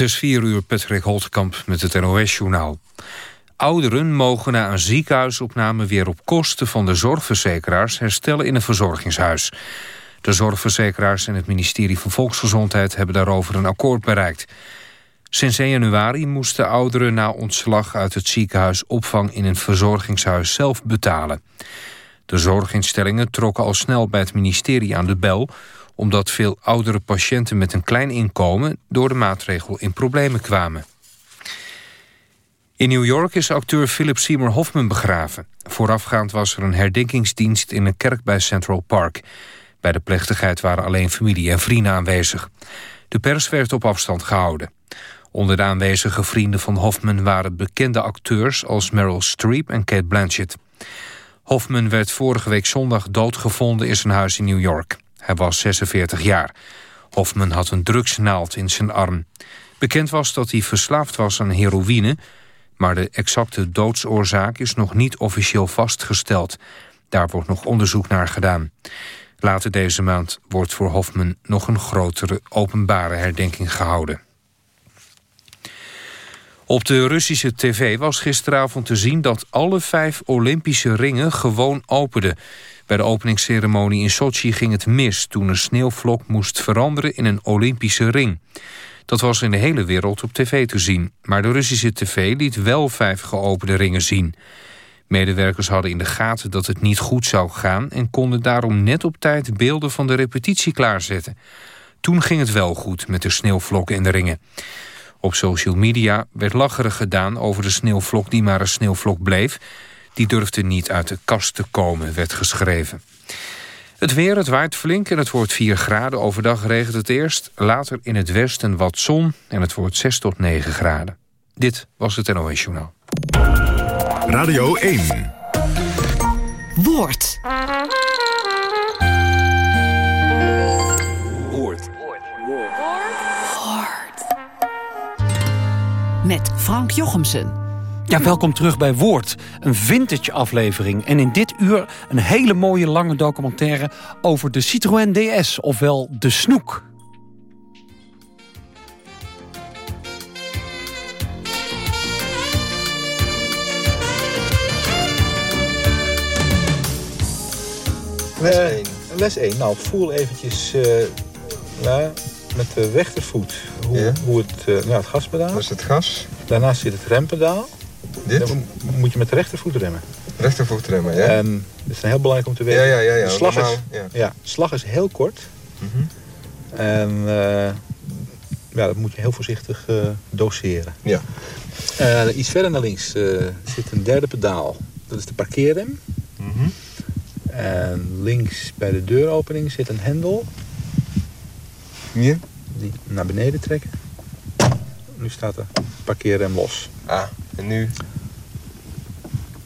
Het is 4 uur, Patrick Holtkamp met het NOS-journaal. Ouderen mogen na een ziekenhuisopname weer op kosten van de zorgverzekeraars herstellen in een verzorgingshuis. De zorgverzekeraars en het ministerie van Volksgezondheid hebben daarover een akkoord bereikt. Sinds 1 januari moesten ouderen na ontslag uit het ziekenhuis opvang in een verzorgingshuis zelf betalen. De zorginstellingen trokken al snel bij het ministerie aan de bel omdat veel oudere patiënten met een klein inkomen... door de maatregel in problemen kwamen. In New York is acteur Philip Seymour Hoffman begraven. Voorafgaand was er een herdenkingsdienst in een kerk bij Central Park. Bij de plechtigheid waren alleen familie en vrienden aanwezig. De pers werd op afstand gehouden. Onder de aanwezige vrienden van Hoffman waren bekende acteurs... als Meryl Streep en Kate Blanchett. Hoffman werd vorige week zondag doodgevonden in zijn huis in New York. Hij was 46 jaar. Hoffman had een drugsnaald in zijn arm. Bekend was dat hij verslaafd was aan heroïne... maar de exacte doodsoorzaak is nog niet officieel vastgesteld. Daar wordt nog onderzoek naar gedaan. Later deze maand wordt voor Hoffman nog een grotere openbare herdenking gehouden. Op de Russische tv was gisteravond te zien dat alle vijf Olympische ringen gewoon openden. Bij de openingsceremonie in Sochi ging het mis toen een sneeuwvlok moest veranderen in een Olympische ring. Dat was in de hele wereld op tv te zien, maar de Russische tv liet wel vijf geopende ringen zien. Medewerkers hadden in de gaten dat het niet goed zou gaan en konden daarom net op tijd beelden van de repetitie klaarzetten. Toen ging het wel goed met de sneeuwvlokken en de ringen. Op social media werd lacherig gedaan over de sneeuwvlok die maar een sneeuwvlok bleef die durfde niet uit de kast te komen, werd geschreven. Het weer, het waait flink en het wordt 4 graden. Overdag regent het eerst, later in het westen wat zon... en het wordt 6 tot 9 graden. Dit was het NOS Journaal. Radio 1. Woord. Woord. Woord. Met Frank Jochemsen. Ja, welkom terug bij Woord, een vintage aflevering. En in dit uur een hele mooie lange documentaire over de Citroën DS, ofwel de Snoek. Les 1. les 1. Nou, voel eventjes uh, ja, met de rechtervoet hoe, Ja. hoe het, uh, nou, het gaspedaal. Dat is het gas. Daarnaast zit het rempedaal. Dit. Dan moet je met de rechtervoet remmen. Rechtervoet remmen, ja? En dat is heel belangrijk om te weten. Ja, ja, ja. De slag, Normaal, is, ja. ja, slag is heel kort. Mhm. En eh, ja, dat moet je heel voorzichtig eh, doseren. Ja. Eh, iets verder naar links zit een derde pedaal. Dat is de parkeerrem. Mhm. En links bij de deuropening zit een hendel. Hier? Die naar beneden trekken. Nu staat de parkeerrem los. Ah, en nu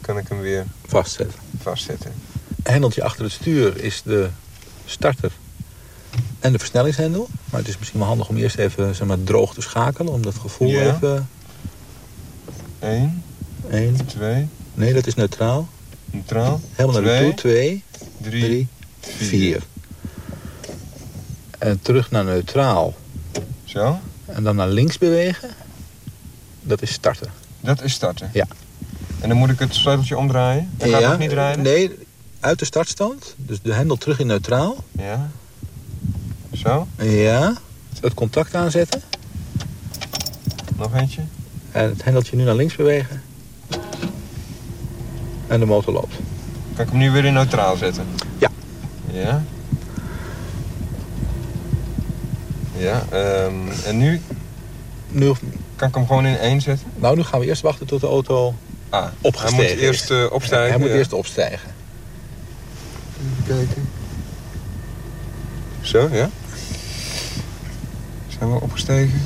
kan ik hem weer Vastzetten. vastzetten. Hendeltje achter het stuur is de starter en de versnellingshendel. Maar het is misschien wel handig om eerst even zeg maar, droog te schakelen. Om dat gevoel Ja. even... 1, Eén. 2, Nee, dat is neutraal. neutraal. Helemaal naar de toe. Twee, 3, drie, vier. En terug naar neutraal. Zo. En dan naar links bewegen. Dat is starten. Dat is starten. Ja. En dan moet ik het sleuteltje omdraaien. Dan gaat Ja, het niet rijden? Nee, uit de startstand. Dus de hendel terug in neutraal. Ja. Zo. Ja. Het contact aanzetten. Nog eentje. En het hendeltje nu naar links bewegen. En de motor loopt. Kan ik hem nu weer in neutraal zetten? Ja. Ja. Ja, ehm, en nu Nu, kan ik hem gewoon in één zetten? nou, nu gaan we eerst wachten tot de auto Ah, opgestegen Hij moet eerst is. eh, opstijgen. Hij moet ja. eerst opstijgen. Even kijken. Zo, ja. Zijn we opgestegen?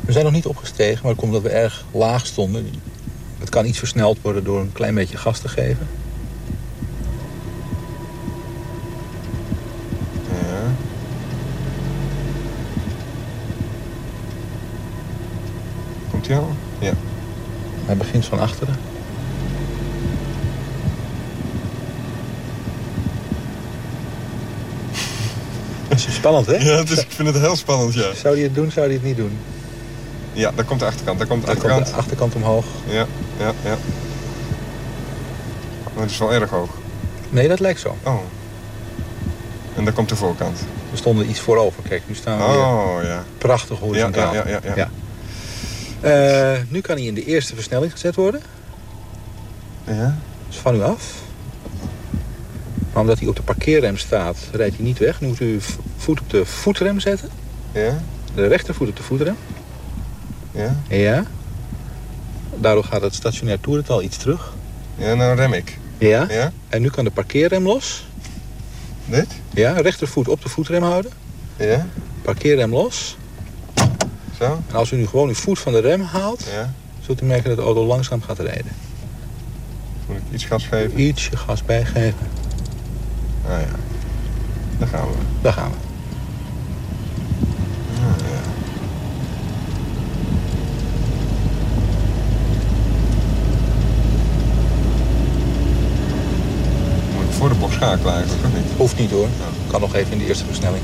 We zijn nog niet opgestegen, maar dat komt omdat we erg laag stonden. Het kan iets versneld worden door een klein beetje gas te geven. Ja. Komt hij al? Ja. Hij begint van achteren. Dat is spannend, hè? Ja, het is, ik vind het heel spannend, ja. Zou hij het doen, zou hij het niet doen? Ja, daar komt de achterkant. Daar komt de Daar komt achterkant. de achterkant omhoog. Ja, ja, ja. Maar het is wel erg hoog. Nee, dat lijkt zo. Oh. En daar komt de voorkant. We stonden iets voorover. Kijk, nu staan we weer Oh, ja. prachtig Ja, horizontaal. ja, ja, ja. ja. Ja. Eh, nu kan hij in de eerste versnelling gezet worden. ja. Dus van u af. Maar omdat hij op de parkeerrem staat, rijdt hij niet weg. Nu moet u voet op de voetrem zetten. Ja, De rechtervoet op de voetrem. ja. Ja. Daardoor gaat het stationair toerental iets terug. Ja, nou rem ik. Ja. Ja, En nu kan de parkeerrem los. dit? Ja, rechtervoet op de voetrem houden. Ja, Parkeerrem los. Zo. En als u nu gewoon uw voet van de rem haalt, Ja. zult u merken dat de auto langzaam gaat rijden. Moet ik iets gas geven? Ietsje gas bijgeven. Ah ja. Daar gaan we. Daar gaan we. Ah, ja. Moet ik voor de bocht schakelen eigenlijk, of niet? Hoeft niet hoor. Kan nog even in de eerste versnelling.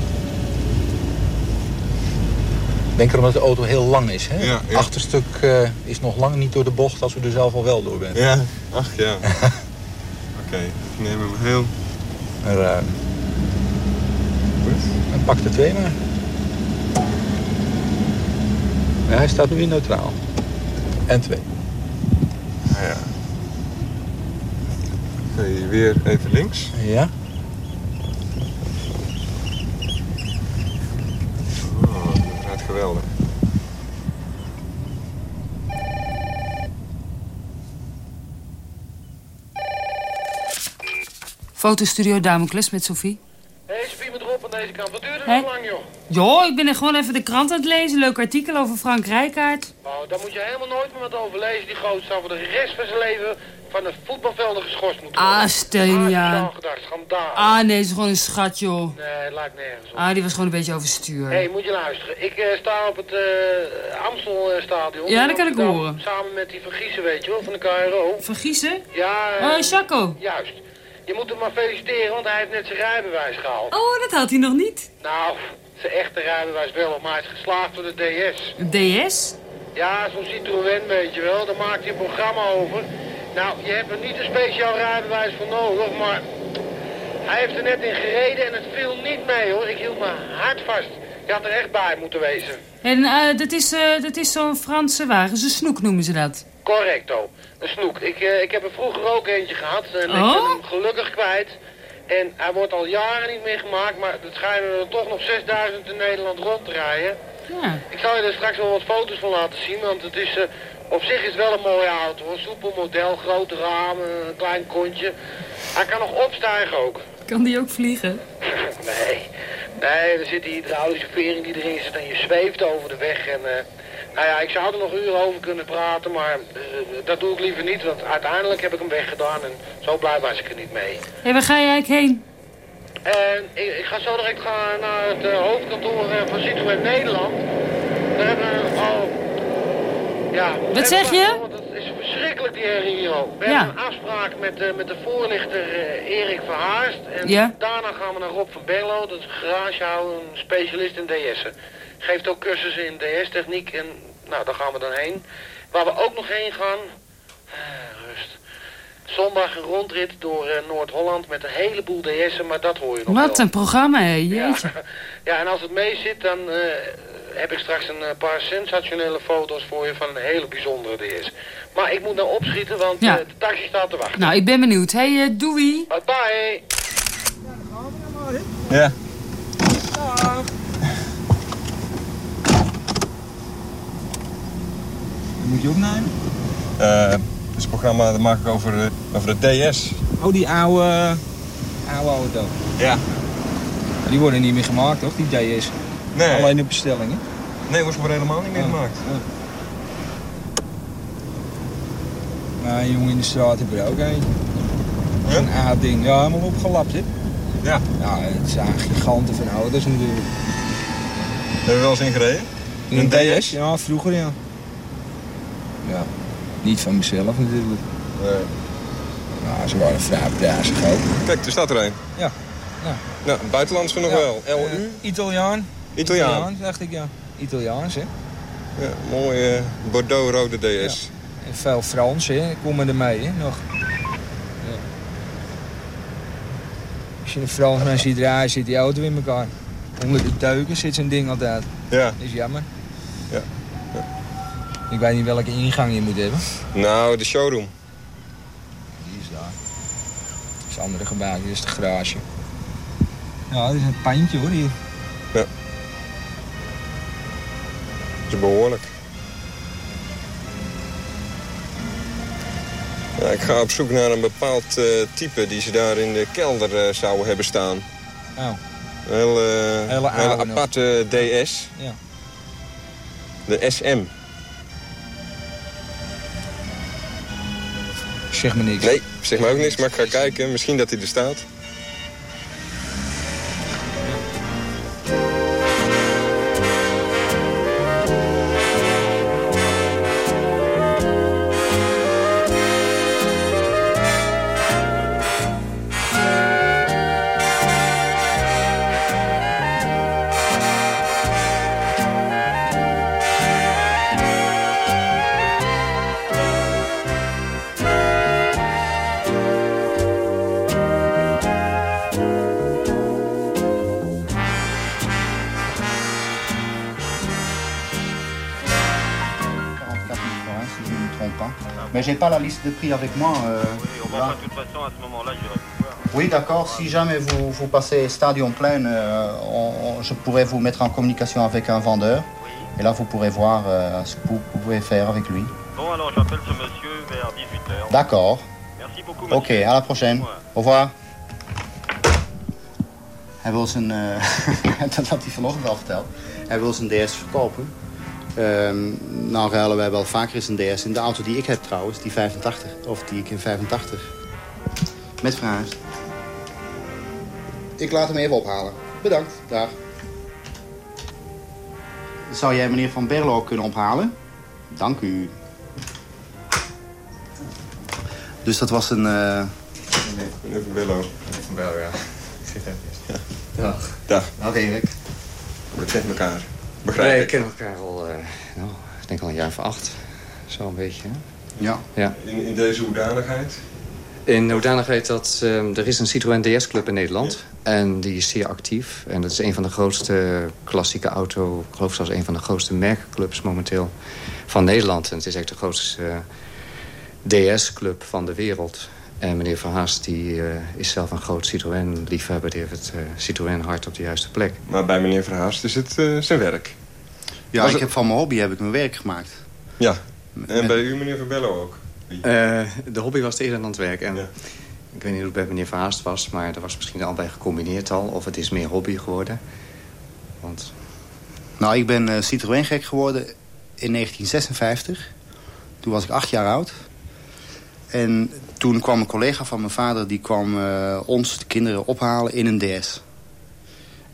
Denk erom dat de auto heel lang is. Hè? Ja, Het ja. achterstuk eh, is nog lang niet door de bocht als u er zelf al wel door bent. Ja, ach ja. Oké, ik neem hem heel Ruim. goed. En pak de twee maar. Ja, hij staat nu in neutraal. En twee. Ah ja. Oké, weer even links. Ja. Oh, dat gaat geweldig. Fotostudio Damocles met Sophie. Hé, Spie me erop aan deze kant. Wat duurt het nog lang, joh? Jo, ik ben er gewoon even de krant aan het lezen. Leuk artikel over Frank Rijkaard. Oh, daar moet je helemaal nooit meer wat over lezen. Die gozer zou voor de rest van zijn leven van de voetbalvelden geschorst moeten worden. Ah, stel je niet aan. Ah, gedacht, schandaal. Ah, nee, ze is gewoon een schat, joh. Nee, het lijkt nergens op. Ah, die was gewoon een beetje overstuur. Hé, hey, moet je luisteren. Ik eh, sta op het eh Amstelstadion. Ja, dat kan ik horen. Samen met die Vergiezen, weet je wel, van de KRO. Vergiezen? Ja, Oh, Chaco. juist. Je moet hem maar feliciteren, want hij heeft net zijn rijbewijs gehaald. Oh, dat had hij nog niet. Nou, zijn echte rijbewijs wel, maar hij is geslaagd door de DS. DS? Ja, zo'n Citroën, weet je wel. Daar maakt hij een programma over. Nou, je hebt er niet een speciaal rijbewijs voor nodig, maar... Hij heeft er net in gereden en het viel niet mee, hoor. Ik hield me hard vast. Je had er echt bij moeten wezen. En eh, dat is, eh, dat is zo'n Franse wagen. Zo'n snoek noemen ze dat. Correcto. Een snoek. Ik, eh, ik heb er vroeger ook eentje gehad en ik Oh? ben hem gelukkig kwijt. En hij wordt al jaren niet meer gemaakt, maar het schijnen er toch nog 6000 in Nederland rond te rijden. Ja. Ik zal je er straks wel wat foto's van laten zien, want het is, eh, op zich is het wel een mooie auto hoor. Soepel model, grote ramen, een klein kontje. Hij kan nog opstijgen ook. Kan die ook vliegen? Nee, nee, er zit die hydraulische vering die erin zit en je zweeft over de weg. En, eh, nou ja, ik zou er nog uren over kunnen praten, maar eh, dat doe ik liever niet, want uiteindelijk heb ik hem weggedaan en zo blij was ik er niet mee. Hé, waar ga je eigenlijk heen? En ik, ik ga zo direct gaan naar het eh, hoofdkantoor eh, van Citroën Nederland. Daar hebben we al... Ja, Wat zeg je? Verschrikkelijk die herrie hier ook. We Ja. hebben een afspraak met, eh, met de voorlichter eh, Erik Verhaarst. En Ja. daarna gaan we naar Rob van Berlo, dat is een garagehouder, een specialist in DS'en. Geeft ook cursussen in DS-techniek en nou, daar gaan we dan heen. Waar we ook nog heen gaan... eh, rust. Zondag een rondrit door Noord-Holland met een heleboel DS'en, maar dat hoor je nog wel. Wat een programma, hé. Ja. Jeetje. ja, en als het mee zit, dan heb ik straks een eh, paar sensationele foto's voor je van een hele bijzondere DS. Maar ik moet nou opschieten, want Ja. eh, de taxi staat te wachten. Nou, ik ben benieuwd. Hé, hey, doei. Bye bye. Ja. Moet je opnemen? Eh, dit is een programma dat maak ik over de, over de DS. Oh, die oude, oude auto. Ja. Die worden niet meer gemaakt, toch? Die DS. Nee, Alleen op bestellingen. nee was worden helemaal niet meer Oh. gemaakt. Maar een jongen in de straat heb er ook een. Ja? Zo'n A-ding. Ja, helemaal opgelapt, hè? Ja. Ja, het zijn giganten van auto's natuurlijk. Hebben we wel eens ingereden? In Een DS? Ja, vroeger ja. Ja, niet van mezelf natuurlijk. Nee. Nou, ze waren vrij prijzig ook. Kijk, er staat er een. Ja. Ja. Nou, buitenlandse nog Ja, wel. LU? eh, Italiaan. Italiaan. dacht ik, ja. Italiaans, hè? Ja, mooie Bordeaux-rode DS. En veel Frans, hè. Komen er mee, hè, nog. Ja. Als je een Fransman ziet draaien, zit die auto in elkaar. Onder de deuken zit zo'n ding altijd. Ja. Dat is jammer. Ja. Ik weet niet welke ingang je moet hebben. Nou, de showroom. Die is daar. Dat is andere gebouw, dit is de garage. Ja, dit is een pandje hoor hier. Dat is behoorlijk. Ja, ik ga op zoek naar een bepaald eh, type die ze daar in de kelder eh, zouden hebben staan. Oh, Een hele, Hele aparte DS. ja. De SM. Zeg me niks. Nee, zeg maar ook niks, maar ik ga kijken. Misschien dat hij er staat. J'ai pas la liste de prix avec moi. euh, là. de toute façon, à ce moment-là, j'irai vous voir. Oui, d'accord. Si jamais vous, vous passez Stadion plein, euh, on- on- je pourrais vous mettre en communication avec un vendeur. Et là, vous pourrez voir euh, ce que vous, vous pouvez faire avec lui. Bon, alors j'appelle ce monsieur vers 18h. D'accord. Merci beaucoup, Oké, à la prochaine. Au revoir. Hij wil zijn, eh, dat had hij vanochtend al verteld. Hij wil zijn DS verkopen. Ehm, nou ruilen wij wel vaker eens een DS in. De auto die ik heb trouwens, die 85. Of die ik in 85. Met verhuis. Ik laat hem even ophalen. Bedankt. Dag. Zou jij meneer Van Berlo kunnen ophalen? Dank u. Dus dat was een... eh, Meneer Van Bello. Van Bel, ja. Ik zit even. Dag. Dag. Dag Erik. We elkaar. Begrijp Nee, we ik. kennen elkaar al, eh, nou, ik denk al een jaar of acht. Zo een beetje. hè? Ja. ja. In, in deze hoedanigheid? In hoedanigheid dat ehm, er is een Citroën DS-club in Nederland. En die is zeer actief. En dat is een van de grootste klassieke auto... ik geloof zelfs een van de grootste merkenclubs momenteel van Nederland. En het is echt de grootste eh, DS-club van de wereld. En meneer Verhaast die, eh, is zelf een groot Citroën-liefhebber. Die heeft het eh, Citroën-hart op de juiste plek. Maar bij meneer Verhaast is het eh, zijn werk. Ja, Was ik het- heb van mijn hobby heb ik mijn werk gemaakt. Ja. En bij u, meneer Van Bello, ook? Eh, de hobby was eerder dan het werk. En Ja. Ik weet niet hoe het bij meneer Verhaast was, maar er was misschien al bij gecombineerd al. Of het is meer hobby geworden. Want Nou, ik ben eh, Citroën gek geworden in 1956. Toen was ik acht jaar oud. En toen kwam een collega van mijn vader... die kwam eh, ons, de kinderen, ophalen in een DS.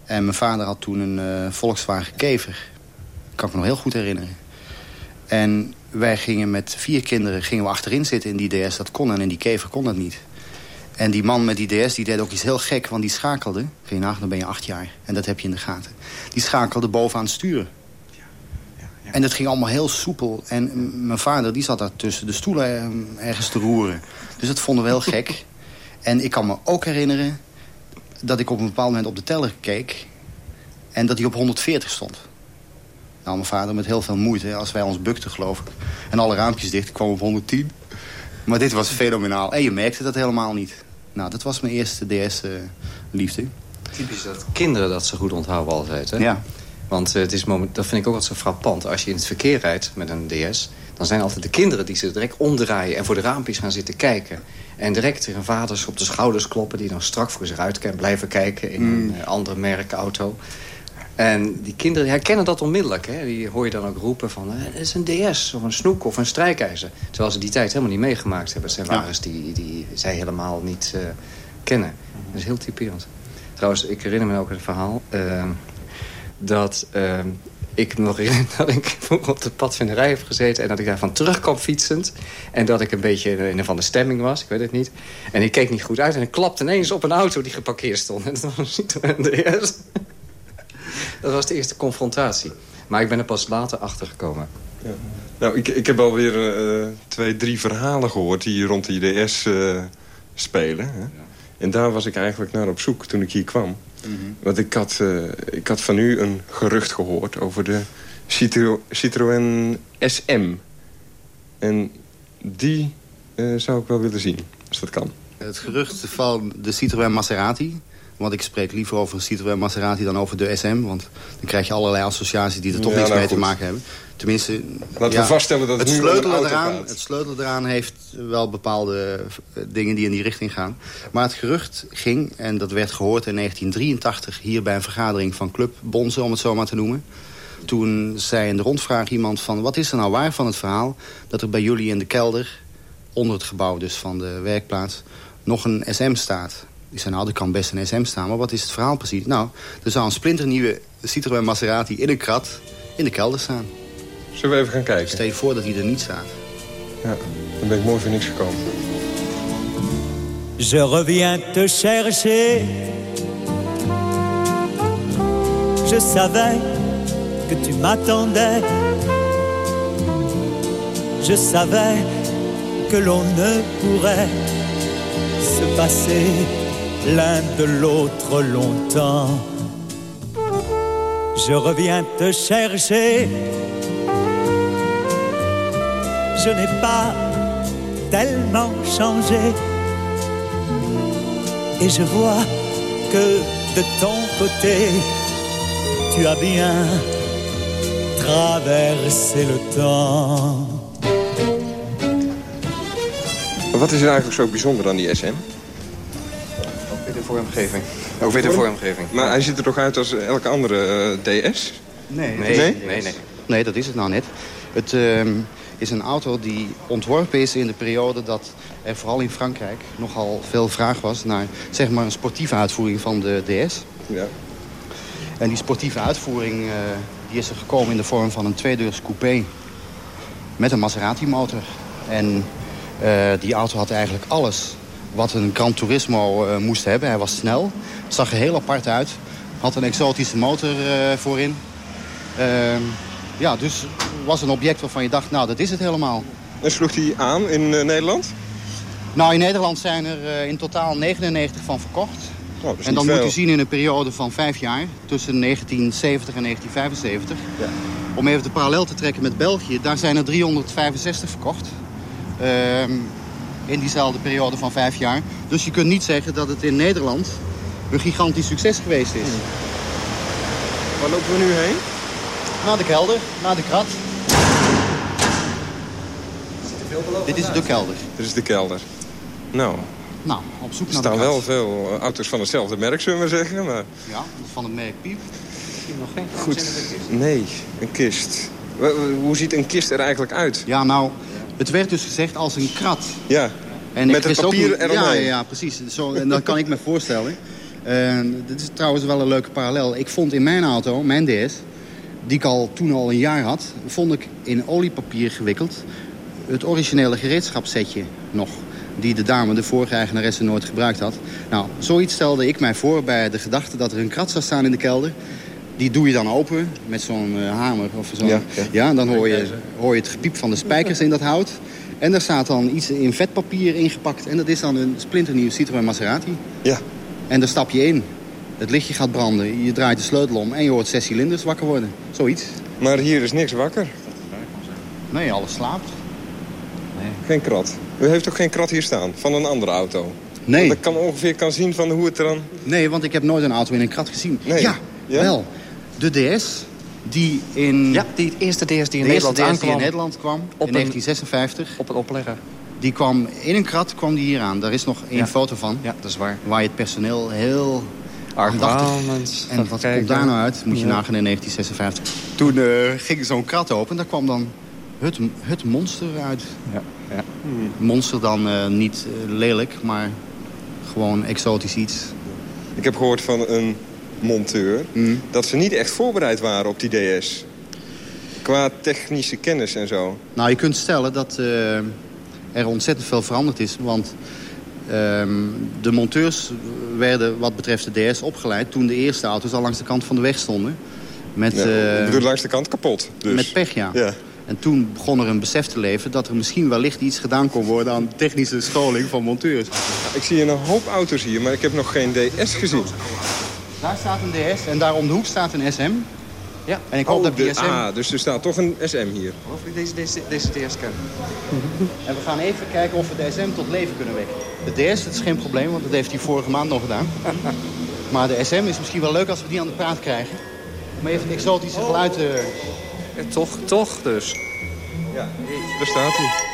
En mijn vader had toen een eh, Volkswagen Kever. Kan ik me nog heel goed herinneren. En wij gingen met vier kinderen gingen we achterin zitten in die DS. Dat kon en in die Kever kon dat niet. En die man met die DS die deed ook iets heel gek, want die schakelde. Kun je nagaan, dan ben je acht jaar. En dat heb je in de gaten. Die schakelde bovenaan het sturen. En dat ging allemaal heel soepel. En mijn vader die zat daar tussen de stoelen eh, ergens te roeren. Dus dat vonden we heel gek. En ik kan me ook herinneren dat ik op een bepaald moment op de teller keek... en dat hij op 140 stond. Nou, mijn vader met heel veel moeite, als wij ons bukten geloof ik... en alle raampjes dicht, kwam op 110. Maar dit was fenomenaal. En je merkte dat helemaal niet. Nou, dat was mijn eerste DS-liefde. typisch dat kinderen dat zo goed onthouden altijd. Hè? Ja. Want eh, het is moment, dat vind ik ook altijd zo frappant. Als je in het verkeer rijdt met een DS... dan zijn altijd de kinderen die zich direct omdraaien... en voor de raampjes gaan zitten kijken. En direct hun vaders op de schouders kloppen... die dan strak voor zich uit blijven kijken in een eh, andere merkauto. En die kinderen herkennen dat onmiddellijk. Hè? Die hoor je dan ook roepen van... eh, het is een DS of een snoek of een strijkijzer. Terwijl ze die tijd helemaal niet meegemaakt hebben. Het zijn Ja. wagens die, die zij helemaal niet eh, kennen. Dat is heel typerend. Trouwens, ik herinner me ook een verhaal... eh, dat eh, ik nog dat ik op de padvinderij heb gezeten... en dat ik daarvan terugkwam fietsend. En dat ik een beetje in een van de stemming was, ik weet het niet. En ik keek niet goed uit en ik klapte ineens op een auto die geparkeerd stond. En dat was een Citroën DS. Dat was de eerste confrontatie. Maar ik ben er pas later achter gekomen. Ja. Nou, ik, ik heb alweer uh, twee, drie verhalen gehoord die rond die DS uh, spelen. Hè? En daar was ik eigenlijk naar op zoek toen ik hier kwam. Mm -hmm. Want ik had, uh, ik had van u een gerucht gehoord over de Citro Citroën SM. En die zou ik wel willen zien, als dat kan. Het gerucht van de Citroën Maserati. Want ik spreek liever over een Citroën Maserati dan over de SM. Want dan krijg je allerlei associaties die er toch ja, niks nou, mee goed. te maken hebben. Tenminste, Laten ja, we vaststellen dat het, het sleutelen eraan, gaat. Het sleutelen eraan heeft wel bepaalde dingen die in die richting gaan. Maar het gerucht ging, en dat werd gehoord in 1983... hier bij een vergadering van Club Bonzen, om het zo maar te noemen. Toen zei in de rondvraag iemand van... wat is er nou waar van het verhaal dat er bij jullie in de kelder... onder het gebouw dus van de werkplaats nog een SM staat. Die zei, nou, er kan best een SM staan, maar wat is het verhaal precies? Nou, er zou een splinternieuwe Citroën Maserati in een krat in de kelder staan. Zullen we even gaan kijken? Stel je voor dat hij er niet staat. Ja, dan ben ik mooi voor niks gekomen. Je reviens te chercher Je savais que tu m'attendais Je savais que l'on ne pourrait se passer l'un de l'autre longtemps. Je reviens te chercher. Je n'ai pas tellement changé. Et je vois que de ton côté, tu as bien traversé le temps. Wat is er eigenlijk zo bijzonder aan die SM? Ook weer de vormgeving. Ook weer de vormgeving. Maar hij ziet er toch uit als elke andere uh, DS? Nee. Nee? Nee, nee. nee. nee dat is het nou net. Het uh, is een auto die ontworpen is in de periode dat er vooral in Frankrijk nogal veel vraag was naar zeg maar een sportieve uitvoering van de DS. Ja. En die sportieve uitvoering uh, die is er gekomen in de vorm van een tweedeurs coupé met een Maserati motor. En uh, die auto had eigenlijk alles wat een Gran Turismo uh, moest hebben. Hij was snel, zag er heel apart uit. Had een exotische motor voorin. ja, dus was een object waarvan je dacht, nou, dat is het helemaal. En sloeg hij aan in Nederland? Nou, in Nederland zijn er in totaal 99 van verkocht. Oh, en dan veel. moet je zien in een periode van vijf jaar, tussen 1970 en 1975. Ja. Om even de parallel te trekken met België, daar zijn er 365 verkocht. Uh, in diezelfde periode van vijf jaar. Dus je kunt niet zeggen dat het in Nederland een gigantisch succes geweest is. Waar lopen we nu heen? Naar de kelder, naar de krat. Dit is de kelder. Dit is de kelder. Nou, nou op zoek er naar de staan wel veel uh, auto's van hetzelfde merk, zullen we zeggen. Maar... Ja, van het merk Piep. Nog geen Goed. Nee, een kist. Hoe ziet een kist er eigenlijk uit? Ja, nou, het werd dus gezegd als een krat. Ja, en met het papier ook, eromheen. Ja, ja, precies. Zo, en dat kan ik me voorstellen. Uh, dit is trouwens wel een leuke parallel. Ik vond in mijn auto, mijn DS, die ik al toen al een jaar had... vond ik in oliepapier gewikkeld het originele gereedschapssetje nog. Die de dame, de vorige eigenaresse, nooit gebruikt had. Nou, zoiets stelde ik mij voor bij de gedachte dat er een krat zou staan in de kelder. Die doe je dan open met zo'n uh, hamer of zo. Ja, ja. ja, dan hoor je, hoor je het gepiep van de spijkers in dat hout. En daar staat dan iets in vetpapier ingepakt. En dat is dan een splinternieuw Citroën Maserati. Ja. En daar stap je in. Het lichtje gaat branden. Je draait de sleutel om en je hoort zes cilinders wakker worden. Zoiets. Maar hier is niks wakker. Nee, alles slaapt. Nee. Geen krat. U heeft ook geen krat hier staan van een andere auto? Nee. Dat ik kan ongeveer kan zien van hoe het er dan... Nee, want ik heb nooit een auto in een krat gezien. Nee. Ja, ja? wel. De DS die in... Ja, die eerste DS die in de Nederland eerste DS aankwam. die in Nederland kwam, op in 1956. Op het opleggen. Die kwam in een krat kwam die hier aan. Daar is nog één ja. foto van. Ja, dat is waar. Waar je het personeel heel aandachtig... En wat komt daar nou uit? Moet je ja. nagaan in 1956. Toen uh, ging zo'n krat open en daar kwam dan het, het monster uit. Ja. ja. Hmm. Monster dan uh, niet uh, lelijk, maar gewoon exotisch iets. Ik heb gehoord van een monteur... Mm. dat ze niet echt voorbereid waren op die DS. Qua technische kennis en zo. Nou, je kunt stellen dat uh, er ontzettend veel veranderd is. Want um, de monteurs werden wat betreft de DS opgeleid... toen de eerste auto's al langs de kant van de weg stonden. Met, Ja, eh, ik bedoel, langs de kant kapot. Dus. Met pech, ja. Ja. En toen begon er een besef te leven dat er misschien wellicht iets gedaan kon worden aan technische scholing van monteurs. Ik zie een hoop auto's hier, maar ik heb nog geen DS gezien. Daar staat een DS en daar om de hoek staat een SM. Ja. En ik hoop Oh, dat die de- SM... Ah, dus er staat toch een SM hier. Of ik deze, deze, deze DS ken. En we gaan even kijken of we de SM tot leven kunnen wekken. De DS, dat is geen probleem, want dat heeft hij vorige maand nog gedaan. maar de SM is misschien wel leuk als we die aan de praat krijgen. Om even het exotische geluid... eh, toch, toch dus. Ja, daar staat hij.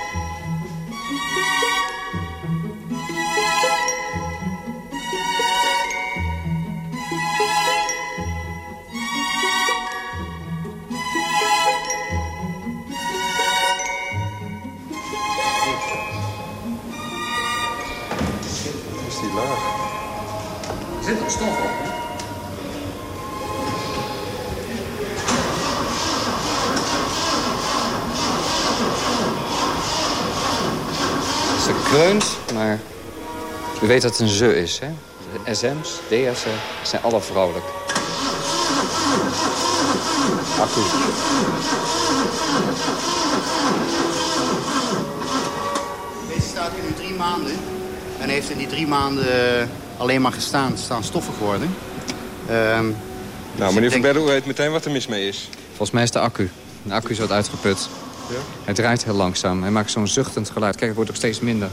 Weet dat het een ze is, hè? De SM's, DS'en zijn alle vrouwelijk. Accu. Deze staat hier nu drie maanden. En heeft in die drie maanden eh, alleen maar gestaan, staan stoffen geworden. Ehm, Nou, meneer Van Berden, u weet meteen wat er mis mee is. Volgens mij is de accu. De accu is wat uitgeput. Ja? Hij draait heel langzaam. Hij maakt zo'n zuchtend geluid. Kijk, het wordt ook steeds minder.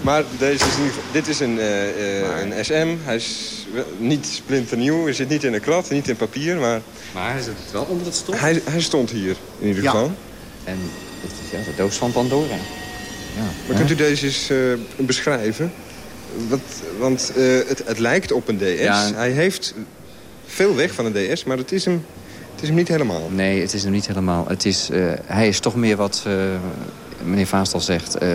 Maar deze is in ieder geval, dit is een, eh, eh, een SM. Hij is niet splinternieuw. Hij zit niet in een krat, niet in papier. Maar Maar hij zit wel onder het stof. hij, hij stond hier in ieder Ja. geval. En het is ja, de doos van Pandora. Ja. Maar kunt u deze eens eh, beschrijven? Wat, want eh, het, het lijkt op een DS. Ja. Hij heeft veel weg van een DS, maar het is hem, is hem niet helemaal. Nee, het is hem niet helemaal. Het is, eh, hij is toch meer wat, eh, meneer Vaastal zegt... eh,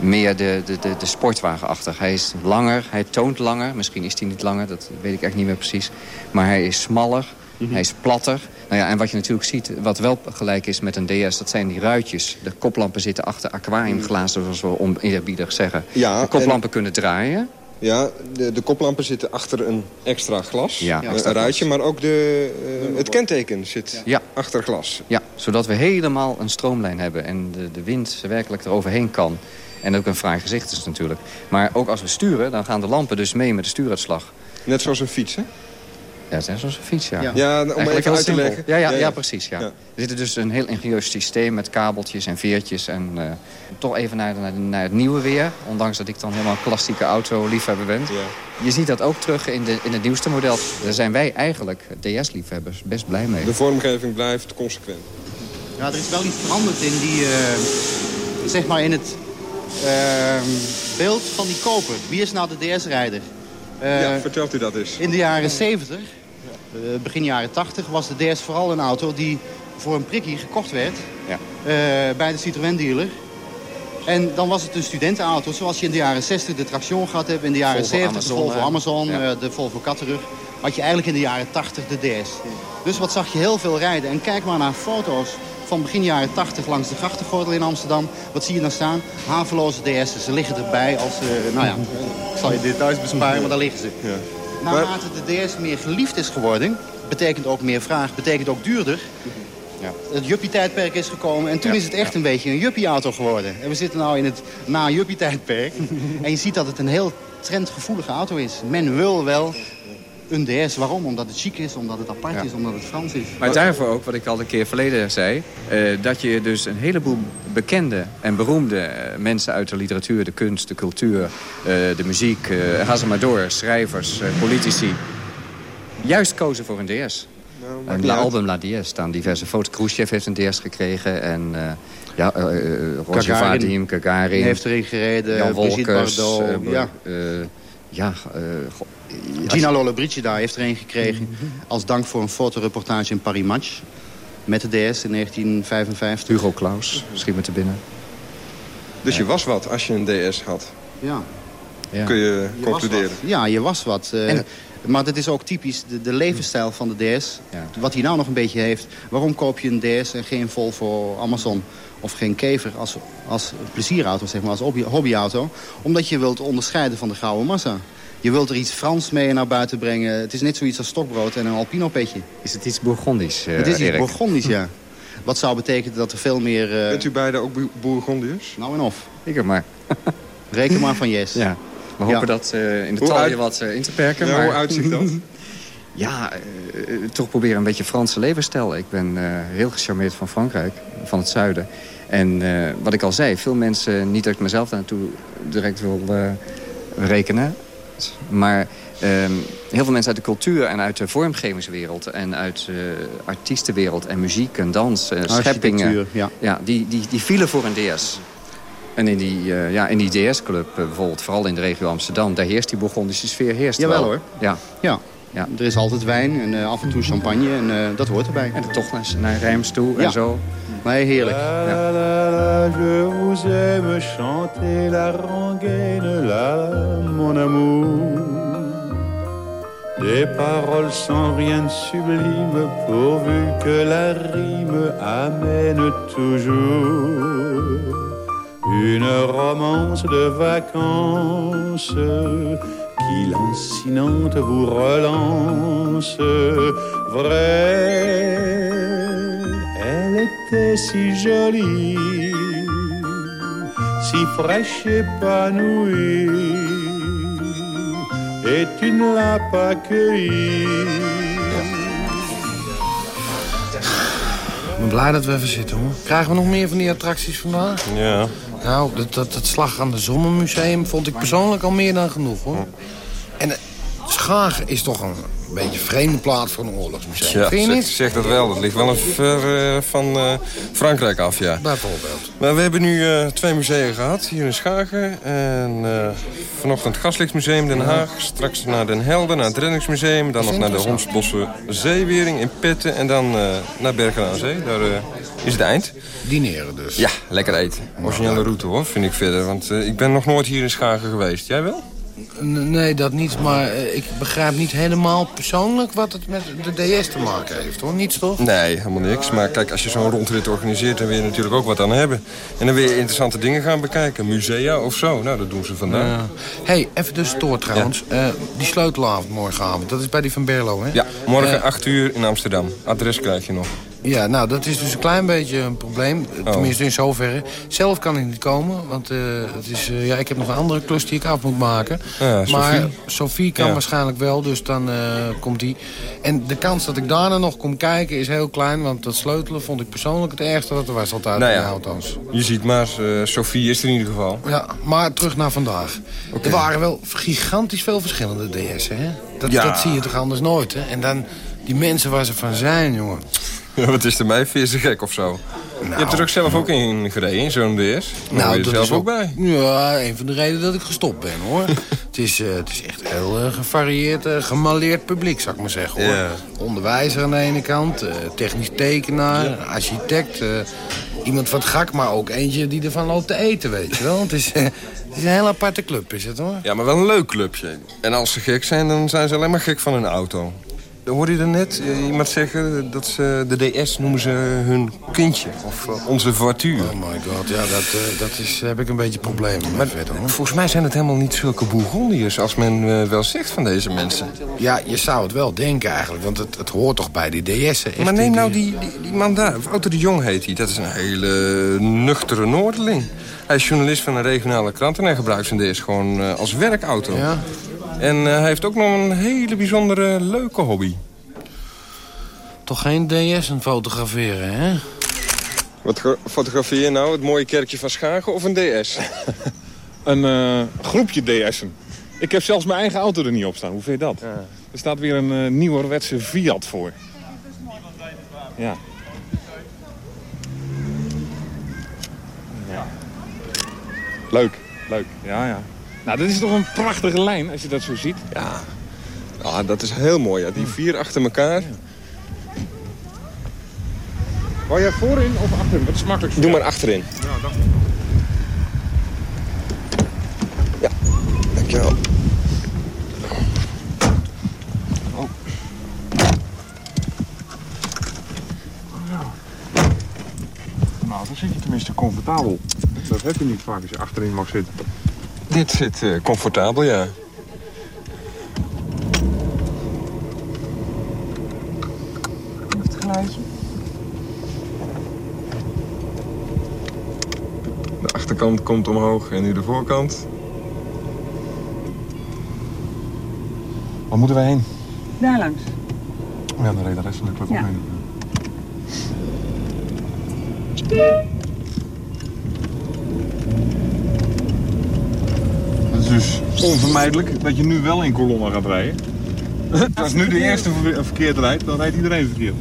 meer de, de, de, de sportwagenachtig. Hij is langer, hij toont langer. Misschien is hij niet langer, dat weet ik echt niet meer precies. Maar hij is smaller, hij is platter. Nou ja, en wat je natuurlijk ziet, wat wel gelijk is met een DS... dat zijn die ruitjes. De koplampen zitten achter aquariumglazen, zoals we oneerbiedig zeggen. Ja, de koplampen kunnen draaien. Ja, de, de koplampen zitten achter een extra glas. Ja, een, extra ruitje, glas. maar ook de, eh, het kenteken zit Ja. achter glas. Ja, zodat we helemaal een stroomlijn hebben en de, de wind werkelijk eroverheen kan. En ook een fraai gezicht is natuurlijk. Maar ook als we sturen, dan gaan de lampen dus mee met de stuuruitslag. Net zoals een fiets, hè? Ja, het is net zoals een fiets, ja. Ja. Ja, om Eigenlijk even uit te leggen. Ja, ja, Ja, ja, ja. precies, ja. Ja. Er zit dus een heel ingenieus systeem met kabeltjes en veertjes. En eh, toch even naar, naar, naar het nieuwe weer. Ondanks dat ik dan helemaal een klassieke auto-liefhebber ben. Je ziet dat ook terug in, de, in het nieuwste model. Daar zijn wij eigenlijk, DS-liefhebbers, best blij mee. De vormgeving blijft consequent. Ja, er is wel iets veranderd in die, eh, zeg maar in het ehm, beeld van die koper. Wie is nou de DS-rijder? ja, vertelt u dat eens. In de jaren 70, eh, begin jaren 80, was de DS vooral een auto die voor een prikkie gekocht werd Ja. eh, bij de Citroën dealer. En dan was het een studentenauto, zoals je in de jaren 60 de Traction gehad hebt, in de jaren Volvo 70 Amazon, de Volvo? Amazon, Ja. eh, de Volvo Kattenrug. Had je eigenlijk in de jaren 80 de DS. Dus wat zag je heel veel rijden. En kijk maar naar foto's van begin jaren 80 langs de grachtengordel in Amsterdam. Wat zie je dan staan? Haveloze DS'en. Ze liggen erbij als, eh, nou ja, ik zal je thuis besparen, maar daar liggen ze. Naarmate de DS meer geliefd is geworden, betekent ook meer vraag, betekent ook duurder. Ja. Het juppie-tijdperk is gekomen en toen is het echt een beetje een juppie-auto geworden. En we zitten nu in het na-juppie-tijdperk. en je ziet dat het een heel trendgevoelige auto is. Men wil wel een DS. Waarom? Omdat het chic is, omdat het apart Ja. is, omdat het Frans is. Maar daarvoor ook, wat ik al een keer verleden zei... eh, dat je dus een heleboel bekende en beroemde eh, mensen uit de literatuur... de kunst, de cultuur, eh, de muziek, eh, ga ze maar door... schrijvers, politici, juist kozen voor een DS. En La uit. album La DS staan diverse foto's. Khrushchev heeft een DS gekregen en... eh ja, eh eh, Roger Gagarin Vadim, Gagarin. heeft erin gereden, Jan Wolkers. Bardot, eh, ja. Ja, eh, als- Gina Lollobrigida heeft er een gekregen als dank voor een fotoreportage in Paris Match. Met de DS in 1955. Hugo Claus, schiet me te binnen. Dus je was wat als je een DS had. Ja. Ja. Kun je, Je concluderen. Ja, je was wat. eh, En- maar dat is ook typisch de, de levensstijl van de DS. Ja. Wat hij nou nog een beetje heeft. Waarom koop je een DS en geen Volvo Amazon of geen Kever als, als plezierauto, zeg maar, als hobby- hobbyauto? Omdat je wilt onderscheiden van de gouden massa. Je wilt er iets Frans mee naar buiten brengen. Het is net zoiets als stokbrood en een alpino petje. Is het iets Bourgondisch, uh, Het is iets? Bourgondisch, ja. Wat zou betekenen dat er veel meer... Uh... Bent u beiden ook Bourgondiërs? Nou en of. Ik heb maar. Reken maar van yes. Ja. We hopen dat uh, in de Hoe taal uit- je wat uh, in te perken. Maar... hoe uitziet dat? Ja, eh, toch proberen een beetje Franse levensstijl. Ik ben eh, heel gecharmeerd van Frankrijk, van het zuiden. En eh, wat ik al zei, veel mensen, niet dat ik mezelf daar naartoe direct wil eh, rekenen... maar ehm, heel veel mensen uit de cultuur en uit de vormgevingswereld... en uit de artiestenwereld en muziek en dans, en scheppingen... Ja. Ja, die, die, die vielen voor een DS. En in die, eh, ja, in die DS-club, eh, bijvoorbeeld vooral in de regio Amsterdam... daar heerst die Bourgondische sfeer. Heerst Jawel, wel. hoor. Ja. Ja. Ja. Er is altijd wijn en eh, af en toe champagne en eh, dat hoort erbij. En toch naar, naar Rijms toe Ja. en zo. Nee, heerlijk. La, la, la, la, je vous aime chanter la rengaine, la, mon amour. Des paroles sans rien de sublime, pourvu que la rime amène toujours une romance de vacances qui lancinante vous relance. Vrai, elle était si jolie, si fraîche épanouie, et tu ne l'as pas cueillie. Ben blij dat we even zitten, hoor. Krijgen we nog meer van die attracties vandaag? Ja. Nou, dat, dat, dat Slag aan de Zonnemuseum vond ik persoonlijk al meer dan genoeg, hoor. En eh, Schagen is toch een beetje een vreemde plaats voor een oorlogsmuseum. Ja, Vind je zeg, niet? zeg dat wel. Dat ligt wel een ver eh, van eh, Frankrijk af, ja. Bijvoorbeeld. Maar we hebben nu eh, twee musea gehad, hier in Schagen. En vanochtend het Gaslichtmuseum Den Haag. Straks naar Den Helder, naar het Reddingsmuseum. Dan nog naar de Hondsbosse Zeewering in Petten. En dan naar Bergen aan Zee. Daar is het eind. Dineren dus. Ja, lekker eten. Originele route hoor, vind ik verder. Want ik ben nog nooit hier in Schagen geweest. Jij wel? Nee, dat niet, maar eh, ik begrijp niet helemaal persoonlijk wat het met de DS te maken heeft, hoor. Niets toch? Nee, helemaal niks. Maar kijk, als je zo'n rondrit organiseert... dan wil je natuurlijk ook wat aan hebben. En dan wil je interessante dingen gaan bekijken. Musea of zo. Nou, dat doen ze vandaag. Ja. hey, even tussendoor trouwens. Eh, die sleutelavond morgenavond, dat is bij die van Berlo, hè? Ja, morgen Eh, 8 uur in Amsterdam. Adres krijg je nog. Ja, nou, dat is dus een klein beetje een probleem. Oh. Tenminste, in zoverre. Zelf kan ik niet komen, want eh, het is, eh, ja, ik heb nog een andere klus die ik af moet maken. Ja, maar Sophie. Kan Ja. waarschijnlijk wel, dus dan eh, komt die. En de kans dat ik daarna nog kom kijken is heel klein, want dat sleutelen vond ik persoonlijk het ergste dat er was altijd Nou in ja. de auto's. Je ziet maar, Sophie is er in ieder geval. Ja, maar terug naar vandaag. Er waren wel gigantisch veel verschillende DS'en, hè? Dat, Ja. dat zie je toch anders nooit, hè? En dan die mensen waar ze van zijn, jongen. Ja, wat is er mij? Ze gek of zo? Je hebt er ook zelf ook in gereden, in zo'n DS. Nou, je er zelf ook bij. Ja, een van de redenen dat ik gestopt ben, hoor. het, is, eh, het is echt heel eh, gevarieerd, eh, gemaleerd publiek, zou ik maar zeggen, hoor. Ja. Onderwijzer aan de ene kant, technisch tekenaar, architect... iemand wat gak, maar ook eentje die ervan loopt te eten, weet je wel. Het is, het is een heel aparte club, is het, hoor. Ja, maar wel een leuk clubje. En als ze gek zijn, dan zijn ze alleen maar gek van een auto. Hoorde je er net eh, iemand zeggen dat ze de DS noemen ze hun kindje? Of eh, onze voiture. Oh my god, ja, dat, eh, dat is, heb ik een beetje problemen Maar verder, hoor. volgens mij zijn het helemaal niet zulke Bourgondiërs als men wel zegt van deze mensen. Ja, je zou het wel denken eigenlijk, want het, het hoort toch bij die DS'en. Maar neem nou die, die, die man daar, Wouter de Jong heet hij. Dat is een hele nuchtere Noorderling. Hij is journalist van een regionale krant en hij gebruikt zijn DS gewoon als werkauto. Ja. En eh, hij heeft ook nog een hele bijzondere leuke hobby. Toch geen DS'en fotograferen, hè? Wat fotografeer je nou? Het mooie kerkje van Schagen of een DS? Een eh, groepje DS'en. Ik heb zelfs mijn eigen auto er niet op staan. Hoe vind je dat? Er staat weer een uh, nieuwerwetse Fiat voor. Ja. ja. Leuk, leuk. Ja, ja. Nou, dit is toch een prachtige lijn als je dat zo ziet. Ja. Ah, dat is heel mooi. Ja. Die vier achter elkaar. Wou jij voorin of achterin? Wat is makkelijk? Doe maar achterin. Ja, dat... Dankjewel. Nou, dan zit je tenminste comfortabel. Dat heb je niet vaak als je achterin mag zitten. Dit zit eh, comfortabel, ja. Het geluidje. De achterkant komt omhoog en nu de voorkant. Waar moeten wij heen? Daar langs. Ja, dan reed de rest van de club ja. omheen. Onvermijdelijk dat je nu wel in kolommen gaat rijden. Als nu de eerste ver- verkeerd rijdt, dan rijdt iedereen verkeerd.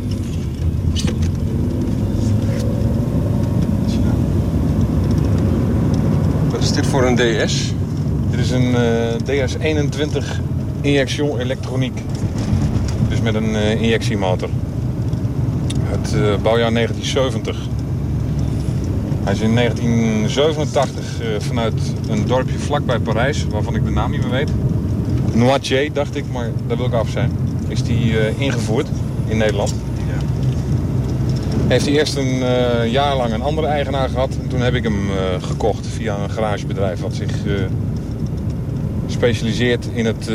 Wat is dit voor een DS? Dit is een eh, DS21 injection elektroniek. Dus met een eh, injectiemotor. Het eh, bouwjaar 1970. Hij is in 1987 eh, vanuit een dorpje vlakbij Parijs, waarvan ik de naam niet meer weet. Noitiers, dacht ik, maar daar wil ik af zijn. Is die eh, ingevoerd in Nederland. Heeft hij eerst een eh, jaar lang een andere eigenaar gehad. En toen heb ik hem gekocht via een garagebedrijf wat zich specialiseert in het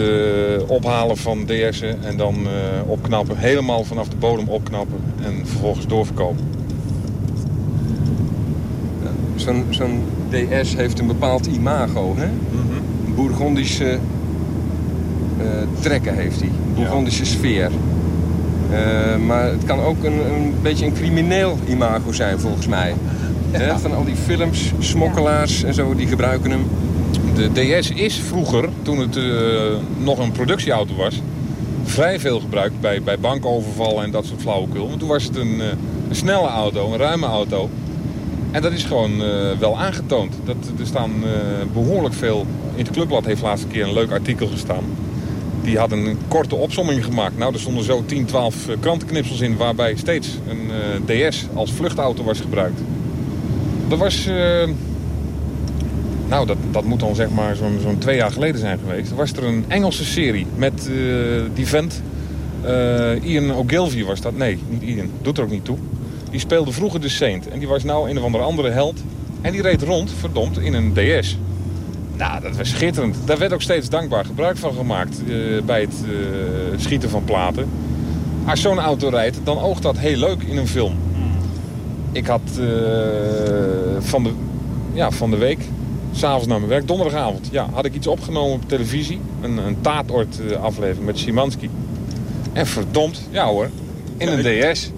ophalen van DS'en en dan opknappen. Helemaal vanaf de bodem opknappen en vervolgens doorverkopen. Zo'n DS heeft een bepaald imago, hè? Een Bourgondische eh, trekken heeft hij. Een Bourgondische sfeer. Eh, maar het kan ook een, een beetje een crimineel imago zijn, volgens mij. Hè, Van al die films, smokkelaars en zo, die gebruiken hem. De DS is vroeger, toen het eh, nog een productieauto was, vrij veel gebruikt bij, bij bankovervallen en dat soort flauwekul. Want toen was het een, een snelle auto, een ruime auto. En dat is gewoon eh, wel aangetoond. Dat, er staan eh, behoorlijk veel... In het clubblad heeft laatst een keer een leuk artikel gestaan. Die had een korte opsomming gemaakt. Nou, er stonden zo 10, 12 eh, krantenknipsels in... waarbij steeds een DS als vluchtauto was gebruikt. Dat was... nou, dat, dat moet dan zeg maar zo'n zo'n twee jaar geleden zijn geweest. Was er een Engelse serie met die vent. Ian Ogilvy was dat. Nee, niet Ian. Doet er ook niet toe. Die speelde vroeger de Saint. En die was nou een of andere andere held. En die reed rond, verdomd, in een DS. Nou, dat was schitterend. Daar werd ook steeds dankbaar gebruik van gemaakt eh, bij het eh, schieten van platen. Als zo'n auto rijdt, dan oogt dat heel leuk in een film. Ik had eh, van, de, ja, van de week, s'avonds naar mijn werk, donderdagavond, ja, had ik iets opgenomen op televisie. Een, een taatort aflevering met Szymanski. En verdomd, ja hoor, in een DS.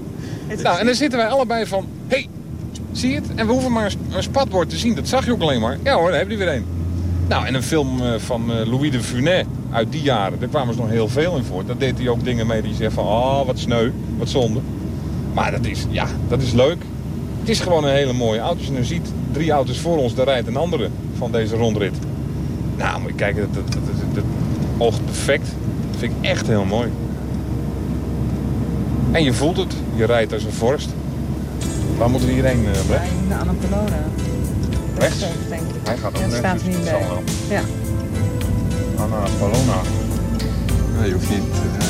Nou, en dan zitten wij allebei van, hey, zie je het? En we hoeven maar een, spatbord te zien, dat zag je ook alleen maar. Ja hoor, daar heb je er weer een. Nou, en een film eh, van eh, Louis de Funès uit die jaren, daar kwamen ze nog heel veel in voor. Daar deed hij ook dingen mee die zegt van, oh, wat sneu, wat zonde. Maar dat is, ja, dat is leuk. Het is gewoon een hele mooie auto. Als je nu ziet, drie auto's voor ons, daar rijdt een andere van deze rondrit. Nou, moet je kijken, dat, dat, dat oogt perfect. Dat vind ik echt heel mooi. En je voelt het, je rijdt als een vorst. Waar moeten we hierheen, uh, Brett? De Annapolona. Rechts? denk ik. Hij gaat ook Ja, staat dus er niet het bij. Ja. Anna Palona. Nou, je hoeft niet eh,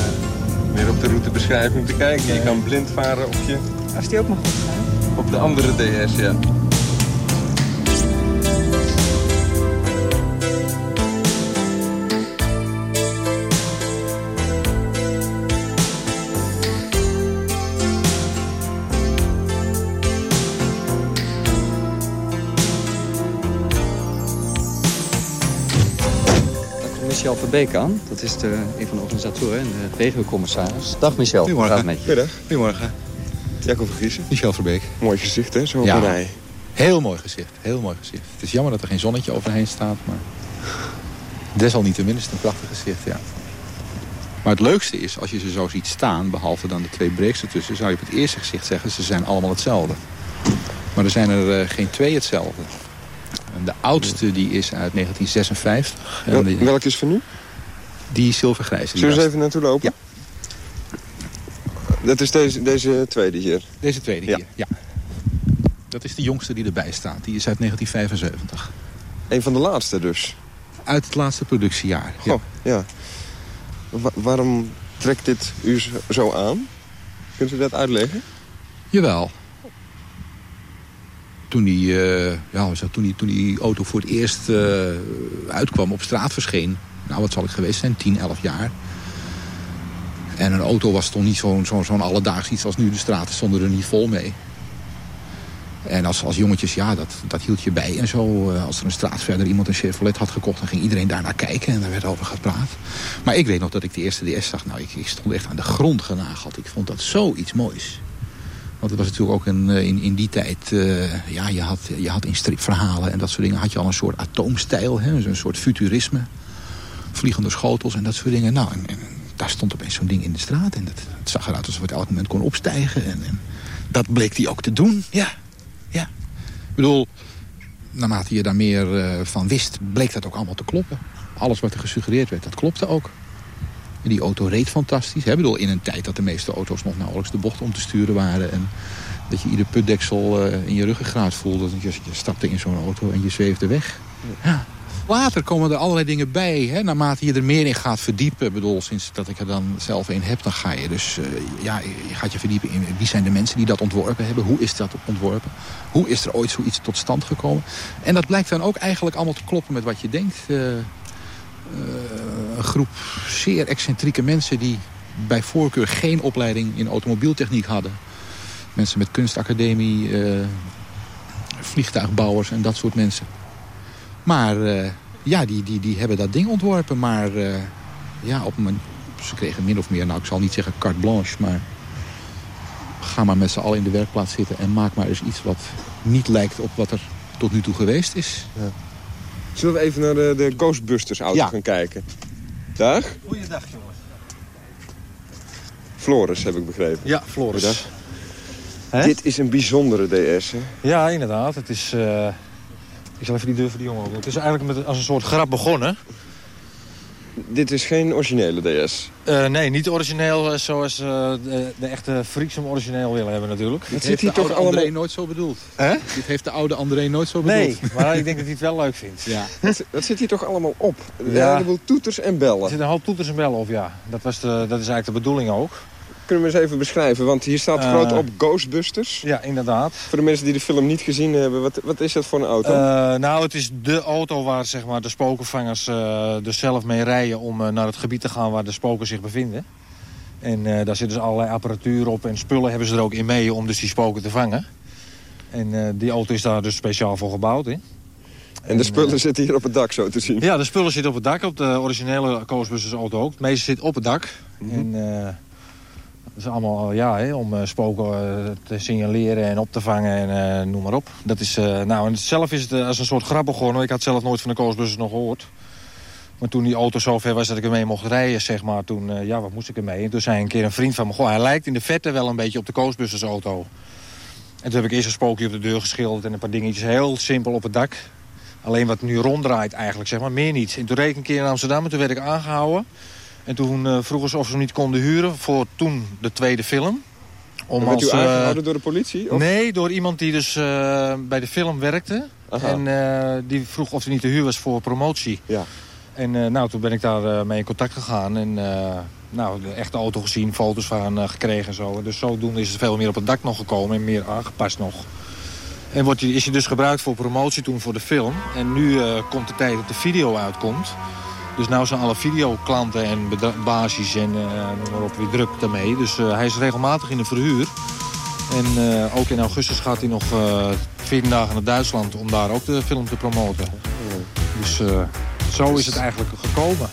meer op de routebeschrijving te kijken. Je kan blind varen op, je, Als die ook maar goed gaat. op de andere DS, ja. Michel Verbeek aan. Dat is de, een van de organisatoren en de regiocommissaris. Dag Michel. Goedemorgen. Hoe gaat het met je? Goedendag. Goedemorgen. Jacob van Giezen. Michel Verbeek. Mooi gezicht, hè? Zo op Ja. Heel mooi gezicht, heel mooi gezicht. Het is jammer dat er geen zonnetje overheen staat, maar... Desalniettemin is het een prachtig gezicht, ja. Maar het leukste is, als je ze zo ziet staan... behalve dan de twee breaks ertussen... zou je op het eerste gezicht zeggen, ze zijn allemaal hetzelfde. Maar er zijn er eh, geen twee hetzelfde. De oudste die is uit 1956. En Wel- die- Welke is van nu? Die zilvergrijze. Zullen we eens even naartoe lopen? Dat is deze, deze tweede hier. Deze tweede hier, ja. Dat is de jongste die erbij staat. Die is uit 1975. Een van de laatste dus? Uit het laatste productiejaar, ja. Goh, ja. Wa- waarom trekt dit u zo- zo aan? Kunt u dat uitleggen? Jawel. Toen die, eh, ja, toen, die, toen die auto voor het eerst eh, uitkwam, op straat verscheen... nou, wat zal ik geweest zijn, 10, 11 jaar... En een auto was toch niet zo'n zo, zo'n alledaags iets als nu. De straten stonden er niet vol mee. En als, als jongetjes, ja, dat, dat hield je bij en zo. Eh, Als er een straat verder iemand een Chevrolet had gekocht... dan ging iedereen daar naar kijken en daar werd over gepraat. Maar ik weet nog dat ik de eerste DS zag. Nou, ik, ik stond echt aan de grond genageld. Ik vond dat zoiets moois. Want het was natuurlijk ook een, eh, in, in die tijd... eh, ja, je had, je had in stripverhalen en dat soort dingen... had je al een soort atoomstijl, hè, een soort futurisme. Vliegende schotels en dat soort dingen. Nou, en, daar stond opeens zo'n ding in de straat. En het, het zag eruit alsof het elk moment kon opstijgen. En, en dat bleek hij ook te doen, ja. ja. Ik bedoel, naarmate je daar meer eh, van wist... bleek dat ook allemaal te kloppen. Alles wat er gesuggereerd werd, dat klopte ook. Die auto reed fantastisch. Ik bedoel, in een tijd dat de meeste auto's nog nauwelijks de bocht om te sturen waren. En dat je ieder putdeksel eh, in je ruggengraat voelde. Je, je stapte in zo'n auto en je zweefde weg. Ja. Later komen er allerlei dingen bij. Hè? Naarmate je er meer in gaat verdiepen. Ik bedoel, sinds dat ik er dan zelf een heb, dan ga je dus... eh, ja, je gaat je verdiepen in wie zijn de mensen die dat ontworpen hebben. Hoe is dat ontworpen? Hoe is er ooit zoiets tot stand gekomen? En dat blijkt dan ook eigenlijk allemaal te kloppen met wat je denkt. Eh, een groep zeer excentrieke mensen die bij voorkeur geen opleiding in automobieltechniek hadden. Mensen met kunstacademie, eh, vliegtuigbouwers en dat soort mensen. Maar eh, ja, die, die, die hebben dat ding ontworpen. Maar eh, ja, op een, ze kregen min of meer, nou ik zal niet zeggen carte blanche, maar ga maar met z'n allen in de werkplaats zitten en maak maar eens iets wat niet lijkt op wat er tot nu toe geweest is. Zullen we even naar de, de Ghostbusters auto gaan kijken? Dag. Goeiedag, jongen. Floris, heb ik begrepen. Ja, Floris. Dit is een bijzondere DS, hè? Ja, inderdaad. Het is... eh, Ik zal even die deur voor die jongen openen. Het is eigenlijk met, als een soort grap begonnen. Dit is geen originele DS. Eh, nee, niet origineel eh, zoals eh, de, de echte freaks hem origineel willen hebben natuurlijk. Dat zit hier toch André nooit zo bedoeld. Hè? Dit heeft de oude André nooit zo bedoeld. Nee, maar ik denk dat hij het wel leuk vindt. Ja. Dat, dat zit hier toch allemaal op? Ja. Een heleboel toeters en Er bellen. zit een hoop toeters en bellen op, ja. Dat, was de, dat is eigenlijk de bedoeling ook. Kunnen we eens even beschrijven? Want hier staat Eh. groot op Ghostbusters. Ja, inderdaad. Voor de mensen die de film niet gezien hebben, wat, wat is dat voor een auto? Eh, nou, het is de auto waar zeg maar, de spokenvangers eh dus zelf mee rijden... om eh, naar het gebied te gaan waar de spoken zich bevinden. En eh, daar zitten dus allerlei apparatuur op en spullen hebben ze er ook in mee... om dus die spoken te vangen. En eh, die auto is daar dus speciaal voor gebouwd. Hè? en de spullen zitten hier op het dak zo te zien. Ja, de spullen zitten op het dak. Op de originele Ghostbusters auto ook. Het meeste zit op het dak. En eh, dat is allemaal ja, hè, om eh, spoken eh, te signaleren en op te vangen en eh, noem maar op. Dat is, eh, nou, en zelf is het eh, als een soort grap begonnen. Ik had zelf nooit van de Ghostbusters nog gehoord. Maar toen die auto zo ver was dat ik ermee mocht rijden, zeg maar, toen, eh, ja, wat moest ik ermee? En toen zei een keer een vriend van me, goh, hij lijkt in de vette wel een beetje op de Ghostbusters auto. En toen heb ik eerst een spookje op de deur geschilderd en een paar dingetjes heel simpel op het dak. Alleen wat nu ronddraait eigenlijk, zeg maar, meer niet. En toen reed ik een keer in Amsterdam en toen werd ik aangehouden. En toen eh, vroegen ze of ze hem niet konden huren voor toen de tweede film. Om werd u als, eh, aangehouden door de politie? Of? Nee, door iemand die dus eh, bij de film werkte. Aha. En die vroeg of hij niet te huur was voor promotie. Ja. En nou, toen ben ik daar mee in contact gegaan. En nou, de echte auto gezien, foto's van gekregen en zo. Dus zodoende is het veel meer op het dak nog gekomen en meer aangepast nog. En wordt die, is hij dus gebruikt voor promotie toen voor de film. En nu komt de tijd dat de video uitkomt. Dus nu zijn alle videoklanten en basis en eh, noem maar op weer druk daarmee. Dus eh, hij is regelmatig in de verhuur. En eh, ook in augustus gaat hij nog eh 14 dagen naar Duitsland om daar ook de film te promoten. Dus eh, zo is het eigenlijk gekomen.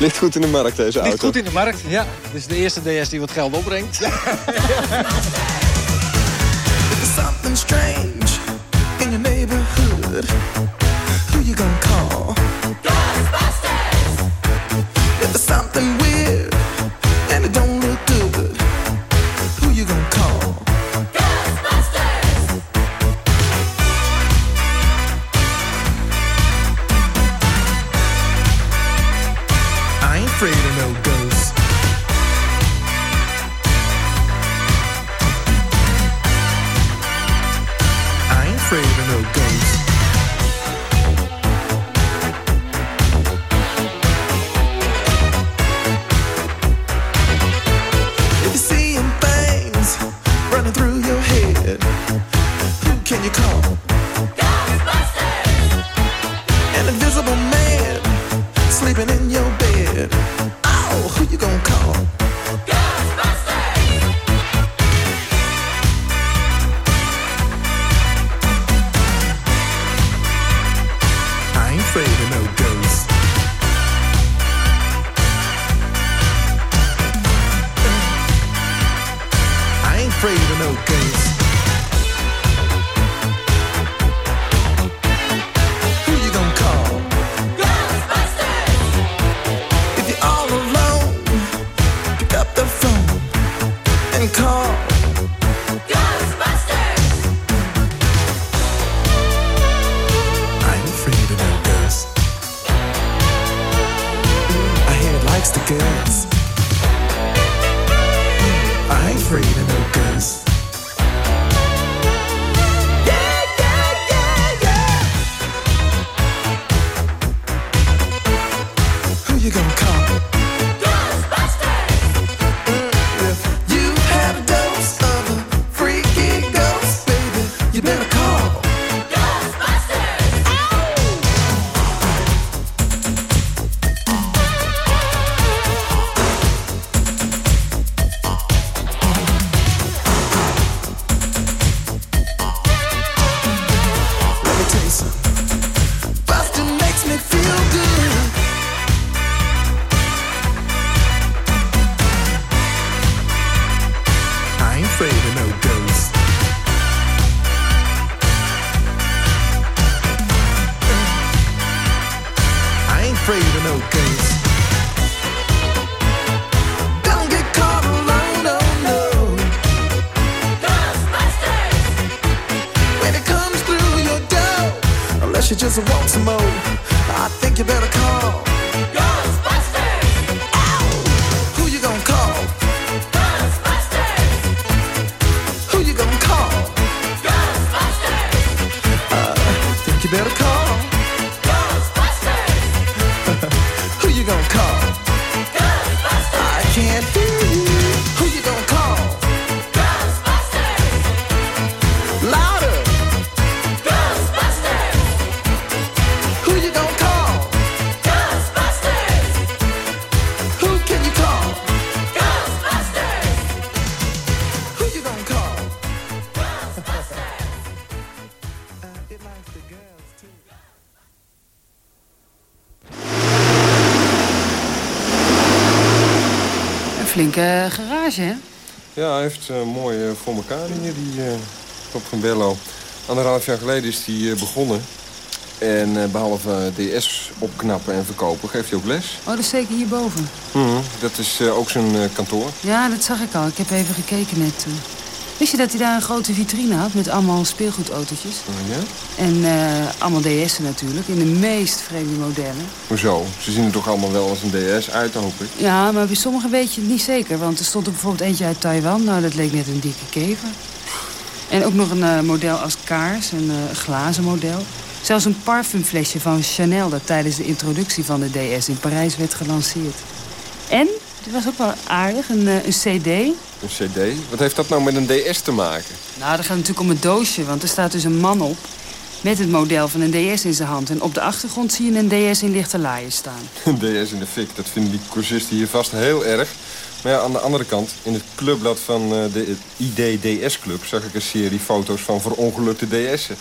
Ligt goed in de markt deze auto. Ligt goed in de markt, ja. Dit is de eerste DS die wat geld opbrengt. something strange in your neighborhood. Who you gonna call? Afraid of no ghosts. Flinke garage, hè? Ja, hij heeft eh, mooi eh, voor elkaar hier, die uh, Rob van Bello. Anderhalf jaar geleden is hij eh, begonnen. En eh, behalve DS opknappen en verkopen, geeft hij ook les. Oh, dat is zeker hierboven. Mhm, Dat is eh, ook zijn eh, kantoor. Ja, dat zag ik al. Ik heb even gekeken net toen. Wist je dat hij daar een grote vitrine had met allemaal speelgoedautootjes? Oh, ja? En eh, allemaal DS'en natuurlijk, in de meest vreemde modellen. Hoezo? Ze zien er toch allemaal wel als een DS uit, hoop ik. Ja, maar bij sommigen weet je het niet zeker. Want er stond er bijvoorbeeld eentje uit Taiwan. Nou, dat leek net een dikke kever. En ook nog een eh, model als kaars, een eh, glazen model. Zelfs een parfumflesje van Chanel... dat tijdens de introductie van de DS in Parijs werd gelanceerd. En, dit was ook wel aardig, een, een cd. Een cd? Wat heeft dat nou met een DS te maken? Nou, dat gaat natuurlijk om het doosje, want er staat dus een man op... met het model van een DS in zijn hand. En op de achtergrond zie je een DS in lichte laaien staan. Een DS in de fik, dat vinden die cursisten hier vast heel erg. Maar ja, aan de andere kant, in het clubblad van eh, de IDDS-club... zag ik een serie foto's van verongelukte DS'en.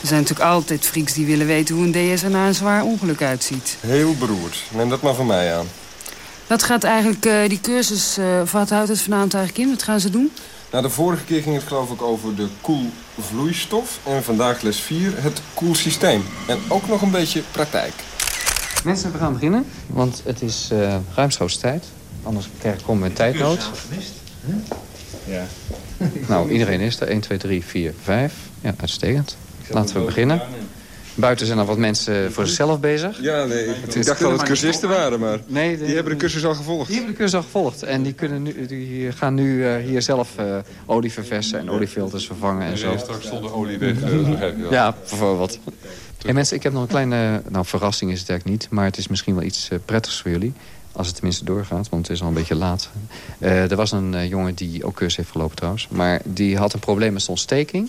Er zijn natuurlijk altijd freaks die willen weten hoe een DS er na een zwaar ongeluk uitziet. Heel beroerd. Neem dat maar van mij aan. Wat gaat eigenlijk eh, die cursus, eh, wat houdt het vanavond eigenlijk in? Wat gaan ze doen? Nou, de vorige keer ging het geloof ik over de koelvloeistof. En vandaag les 4, het koelsysteem. En ook nog een beetje praktijk. Mensen, we gaan beginnen, want het is uh, ruimschoots tijd. Anders krijg- komen we in tijdnood. Ja. Nou, iedereen is er. 1, 2, 3, 4, 5. Ja, uitstekend. Laten we beginnen. Buiten zijn er wat mensen voor zichzelf bezig. Ja, nee, ik, Het ik is- dacht dat het cursisten waren, maar Nee, die hebben de cursus al gevolgd. Die hebben de cursus al gevolgd. En die, kunnen nu, die gaan nu eh, hier zelf eh, olie verversen en oliefilters vervangen en zo. Nee, straks zonder olie weg, eh. Ja, bijvoorbeeld. En mensen, ik heb nog een kleine... Nou, verrassing is het eigenlijk niet. Maar het is misschien wel iets prettigs voor jullie. Als het tenminste doorgaat, want het is al een beetje laat. Eh, er was een jongen die ook cursus heeft gelopen trouwens. Maar die had een probleem met zijn ontsteking.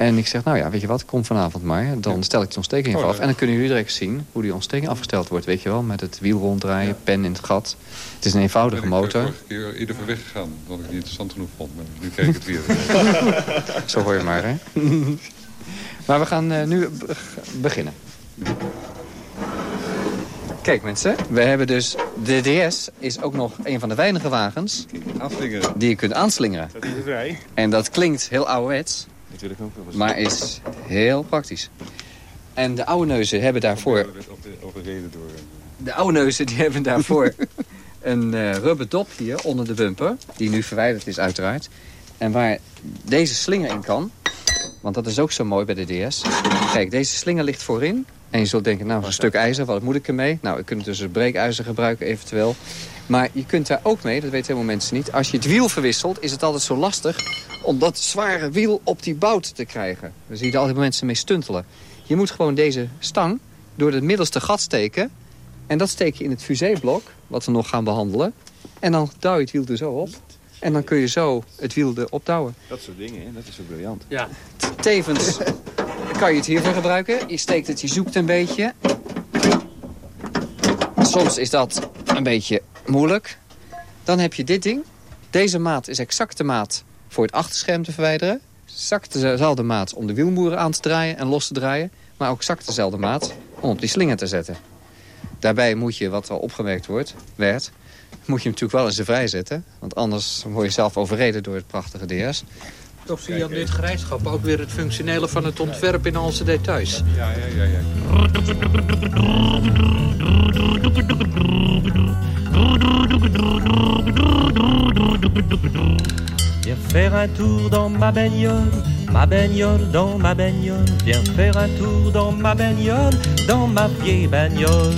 En ik zeg, nou ja, weet je wat, kom vanavond maar. Dan stel ik de ontsteking even Oh, af. En dan kunnen jullie direct zien hoe die ontsteking afgesteld wordt. Weet je wel, met het wiel ronddraaien, pen in het gat. Het is een eenvoudige ben ik motor. vorige keer eerder voor weggegaan, omdat ik het niet interessant genoeg vond. Maar nu kijk ik het weer. Zo hoor je maar, hè? maar we gaan eh, nu be- beginnen. Kijk mensen, we hebben dus... De DS is ook nog een van de weinige wagens... Die je kunt aanslingeren. Dat is vrij. En dat klinkt heel ouderwets, Ook wel eens. maar is heel praktisch. En de oude neuzen hebben daarvoor... Overreden door... De oude neuzen die hebben daarvoor een eh rubber dop hier onder de bumper. Die nu verwijderd is uiteraard. En waar deze slinger in kan. Want dat is ook zo mooi bij de DS. Kijk, deze slinger ligt voorin. En je zult denken, nou, een stuk ijzer, wat moet ik ermee? Nou, je kunt dus een breekijzer gebruiken eventueel. Maar je kunt daar ook mee, dat weten helemaal mensen niet... als je het wiel verwisselt, is het altijd zo lastig... om dat zware wiel op die bout te krijgen. Daar zie je altijd mensen mee stuntelen. Je moet gewoon deze stang door het middelste gat steken... en dat steek je in het fuséblok, wat we nog gaan behandelen. En dan duw je het wiel er zo op. En dan kun je zo het wiel erop douwen. Dat soort dingen, hè? dat is zo briljant. Ja. Tevens kan je het hiervoor gebruiken. Je steekt het, je zoekt een beetje. Soms is dat een beetje moeilijk. Dan heb je dit ding. Deze maat is exact de maat voor het achterscherm te verwijderen. Exact dezelfde maat om de wielmoeren aan te draaien en los te draaien. Maar ook exact dezelfde maat om op die slinger te zetten. Daarbij moet je, wat al opgemerkt wordt, werd... moet je hem natuurlijk wel zijn vrij zetten. Want anders word je zelf overreden door het prachtige DS. Toch zie je aan dit gereedschap ook weer het functionele van het ontwerp in al zijn details. Ja, ja, ja. ja. Viens faire un tour dans ma bagnole, ma bagnole dans ma bagnole. Viens faire un tour dans ma bagnole, dans ma vieille bagnole.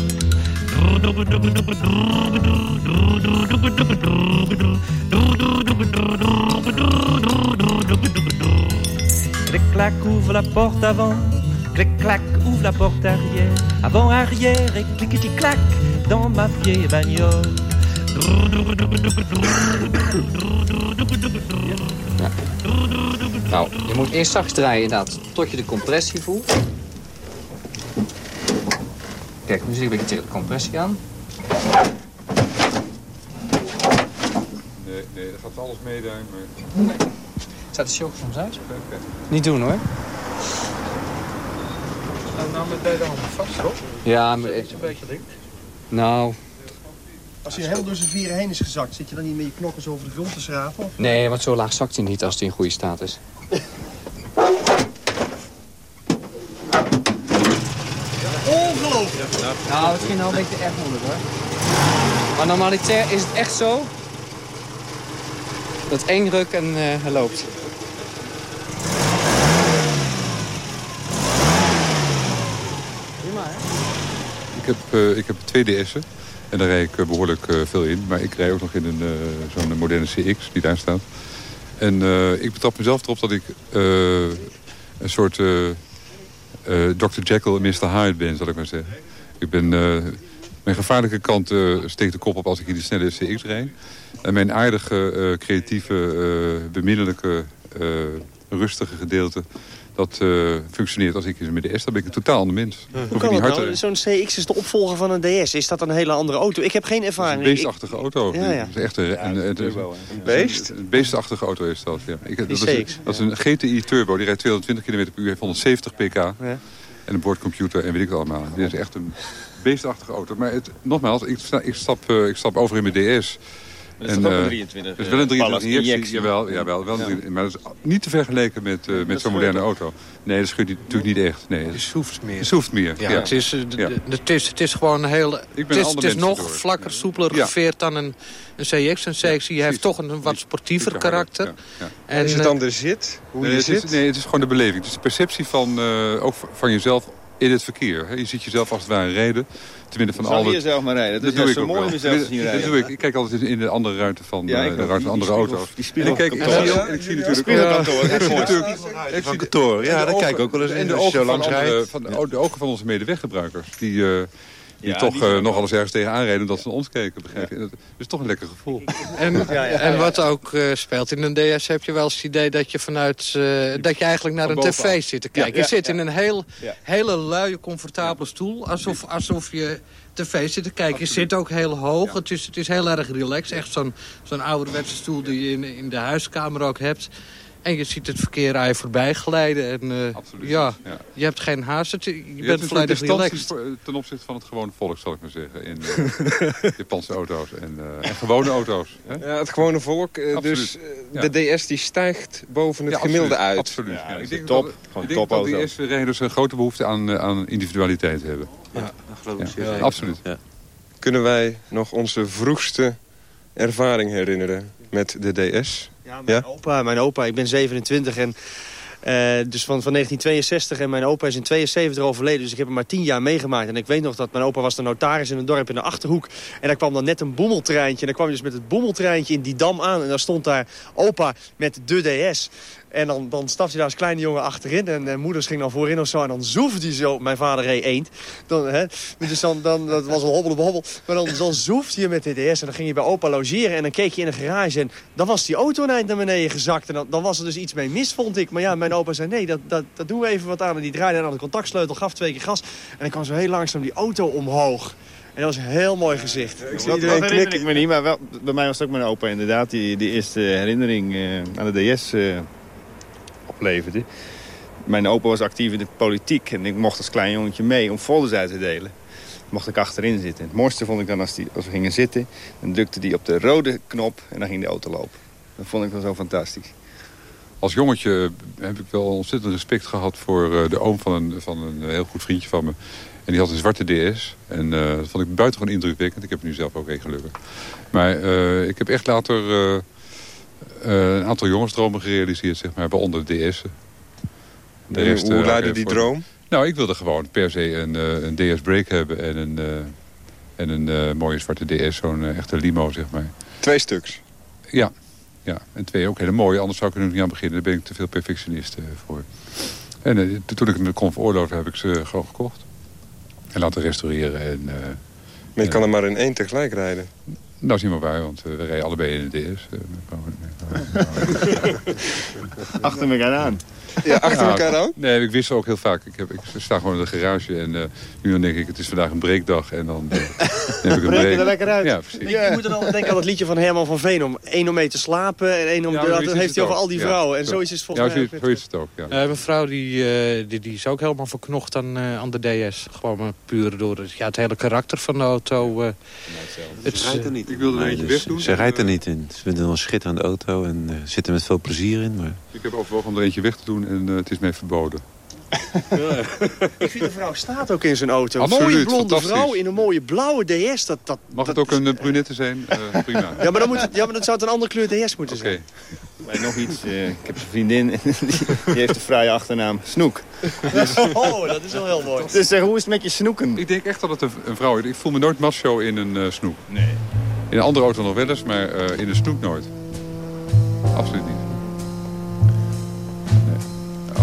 Clic-clac, ouvre la porte avant. Clic-clac, ouvre la porte arrière. Avant, arrière et cliquetis-clac dans ma vieille bagnole. Nou, je moet eerst zacht draaien inderdaad, tot je de compressie voelt. Kijk, nu zie je een beetje tegen de compressie aan. Nee, nee, dat gaat alles mee daar. Maar... Staat de show soms uit? Niet doen hoor. Nou, met beide handen vast, hoor. Ja, maar... Een beetje links. Nou, Als hij helemaal door zijn vieren heen is gezakt, zit je dan niet met je knokkels over de grond te schrapen? Of? nee, want zo laag zakt hij niet als hij in goede staat is. Ongelooflijk! Nou, het ging nou een beetje erg moeilijk hoor. Maar normaliter is het echt zo... dat één ruk en eh, hij loopt. Prima hè? Ik heb, eh, ik heb twee DS'en. En daar rijd ik eh, behoorlijk eh, veel in. Maar ik rij ook nog in een, eh, zo'n moderne CX die daar staat. En eh, ik betrap mezelf erop dat ik eh, een soort Dr. Jekyll en Mr. Hyde ben, zal ik maar zeggen. Ik ben... mijn gevaarlijke kant eh, steekt de kop op als ik in de snelle CX rijd. En mijn aardige, eh, creatieve, eh, beminnelijke, eh, rustige gedeelte... dat eh, functioneert als ik in mijn DS. Dan ben ik een totaal ander mens. Hoe kan dat te nou? Zo'n CX is de opvolger van een DS. Is dat een hele andere auto? Ik heb geen ervaring. is een beestachtige auto. Ja, ja. Is echt een, een, een, turbo, een beest? Een beestachtige auto is dat, ja. Ik, dat, is, CX, dat is een GTI Turbo. Die rijdt 220 km per uur, heeft 170 pk. En een boordcomputer en weet ik het allemaal. Dit is echt een beestachtige auto. Maar het, nogmaals, ik, ik, stap, eh, ik stap over in mijn DS. Dat is toch ook een eh, 23, Het is wel een eh, 23 ballast injectie. injectie. Jawel, jawel wel een Ja. 23, maar dat is niet te vergelijken met, eh, met zo'n moderne auto. Nee, dat niet- natuurlijk niet echt. Nee, Het hoeft meer. Het hoeft meer, Ja, ja. Het, is, eh, het, is, het is gewoon een heel... het is, het is nog vlakker, soepeler Ja. geveerd dan een, een CX. Een CX die heeft toch een wat sportiever karakter. ja, ja. En, is het eh, dan de zit? Hoe nee, je het zit? Is, nee, het is gewoon de beleving. Het is de perceptie van, eh, ook van jezelf in het verkeer. Je ziet jezelf als het ware rijden. Te midden van Zal alle... je zelf maar rijden. Dat is doe ik mooi om jezelf te zien Dat rijden. doe ik. Ik kijk altijd in de andere ruimte van, Ja, eh, de ruimte van andere die auto's. spiegel- die en ik kijk, ook- ik zie natuurlijk Spiegelkantoor, ik dat zie natuurlijk Van kantoor, ja, en daar kijk ik ook wel eens En in ogen, van, de ogen van onze medeweggebruikers. Die, eh, Die Ja, toch die eh, zijn nog alles ergens tegen aanreden omdat ze naar ons keken. Begrijp je? Dat is toch een lekker gevoel. En, en wat ook eh, speelt in een DS heb je wel eens het idee dat je vanuit eh, dat je eigenlijk naar een tv zit te kijken. Ja, ja, je zit ja. in een heel, Ja. hele luie, comfortabele stoel. Alsof, alsof je tv zit te kijken. Je zit ook heel hoog. Het, is, het is heel erg relaxed. Echt zo'n zo'n ouderwetse stoel die je in, in de huiskamer ook hebt. En je ziet het verkeer aan je voorbij glijden. En, eh, ja, je hebt geen haast. Je, bent volledig relaxed. voor- ten opzichte van het gewone volk, zal ik maar zeggen. In eh, Japanse auto's en, eh, en gewone auto's. Hè? Ja, het gewone volk. eh, Absoluut. dus eh, Ja. de DS die stijgt boven het Ja, gemiddelde absoluut, uit. Absoluut. Ja, ik denk top. Dat, Gewoon ik denk dat die topauto. eerste rijders een grote behoefte aan, eh, aan individualiteit hebben. Ja, geloof ik zeker. Absoluut. Kunnen wij nog onze vroegste ervaring herinneren met de DS? Ja, mijn, Opa, mijn opa, ik ben 27 en eh, dus van, van 1962 en mijn opa is in 72 overleden. Dus ik heb hem maar 10 jaar meegemaakt. En ik weet nog dat mijn opa was de notaris in een dorp in de Achterhoek. En daar kwam dan net een boemeltreintje. En dan kwam je dus met het boemeltreintje in die dam aan. En dan stond daar opa met de DS. En dan, dan stapte hij daar als kleine jongen achterin. En de moeders ging dan voorin of zo. En dan zoefde hij zo. Mijn vader reed eend. Dan, hè, dus dan, dan, dat was een hobbel hobbel. Maar dan, dan zoefde je met de DS. En dan ging je bij opa logeren. En dan keek je in een garage. En dan was die auto een eind naar beneden gezakt. En dan, dan was er dus iets mee mis, vond ik. Maar ja, mijn opa zei, nee, dat, dat, dat doen we even wat aan. En die draaide aan de contactsleutel, gaf twee keer gas. En dan kwam zo heel langzaam die auto omhoog. En dat was een heel mooi gezicht. Ik zie iedereen knikken. ik me niet, maar wel, bij mij was het ook mijn opa inderdaad. Die, die eerste herinnering eh, aan de DS eh, Mijn opa was actief in de politiek en ik mocht als klein jongetje mee om folders uit te delen. Mocht ik achterin zitten. Het mooiste vond ik dan als, die, we gingen zitten, dan drukte die op de rode knop en dan ging de auto lopen. Dat vond ik dan zo fantastisch. Als jongetje heb ik wel ontzettend respect gehad voor eh, de oom van een, van een heel goed vriendje van me. En die had een zwarte DS. En eh, dat vond ik buitengewoon indrukwekkend. Ik heb er nu zelf ook een gelukkig. Maar eh, ik heb echt later eh, een aantal jongensdromen gerealiseerd, zeg maar, waaronder de DS'en. De rest, hoe eh, luidde oké, die voor- droom? Nou, ik wilde gewoon per se een, eh, een DS Break hebben en een, eh, en een eh, mooie zwarte DS, zo'n eh, echte limo, zeg maar. Twee stuks? Ja, ja, en twee ook hele mooie, anders zou ik er nog niet aan beginnen. Daar ben ik te veel perfectionist eh, voor. En eh, toen ik me kon veroorloven, heb ik ze gewoon gekocht. En laten restaureren. En, eh, Maar je kan er maar in één tegelijk rijden. Nou, is meer waar, want eh, we rijden allebei in de DS. eh, Achter elkaar aan. Ja, achter elkaar aan? Nee, ik wissel ook heel vaak. Ik, heb, ik sta gewoon in de garage en eh, nu dan denk ik, het is vandaag een breekdag. En dan, eh, heb ik een Breek break. er lekker uit. Ja, precies. Je moet er dan denken aan het liedje van Herman van Veen. Om één om mee te slapen en één om... Ja, dat heeft hij over ook. al die Ja, vrouwen. En zo. zoiets is het volgens Ja, mij zo, ook zo is het ook, ja. Eh, mijn vrouw die, eh, die, die is ook helemaal verknocht aan, eh, aan de DS. Gewoon maar puur door het, ja, het hele karakter van de auto. eh, het Ze rijdt er niet Ik wilde er Nee, eentje dus wegdoen. Ze rijdt er niet in. Ze vindt het wel een schitterende auto en eh, zit er met veel plezier in. Maar... Ik heb overwogen om er eentje weg te doen en eh, het is mij verboden. Ik vind de vrouw staat ook in zijn auto. Absoluut, mooie blonde vrouw in een mooie blauwe DS. Dat, dat, Mag het ook een eh, brunette zijn? Eh, prima. ja, maar dan moet het, ja, maar dan zou het een andere kleur DS moeten Oké. zijn. Maar nog iets, eh, ik heb een vriendin en die, heeft een fraaie achternaam, Snoek. Dus, Oh, dat is wel heel mooi. dus zeg, hoe is het met je snoeken? Ik denk echt dat het een, een vrouw is. Ik voel me nooit macho in een eh, snoek. Nee. In een andere auto nog wel eens, maar eh, in een snoek nooit. Absoluut niet.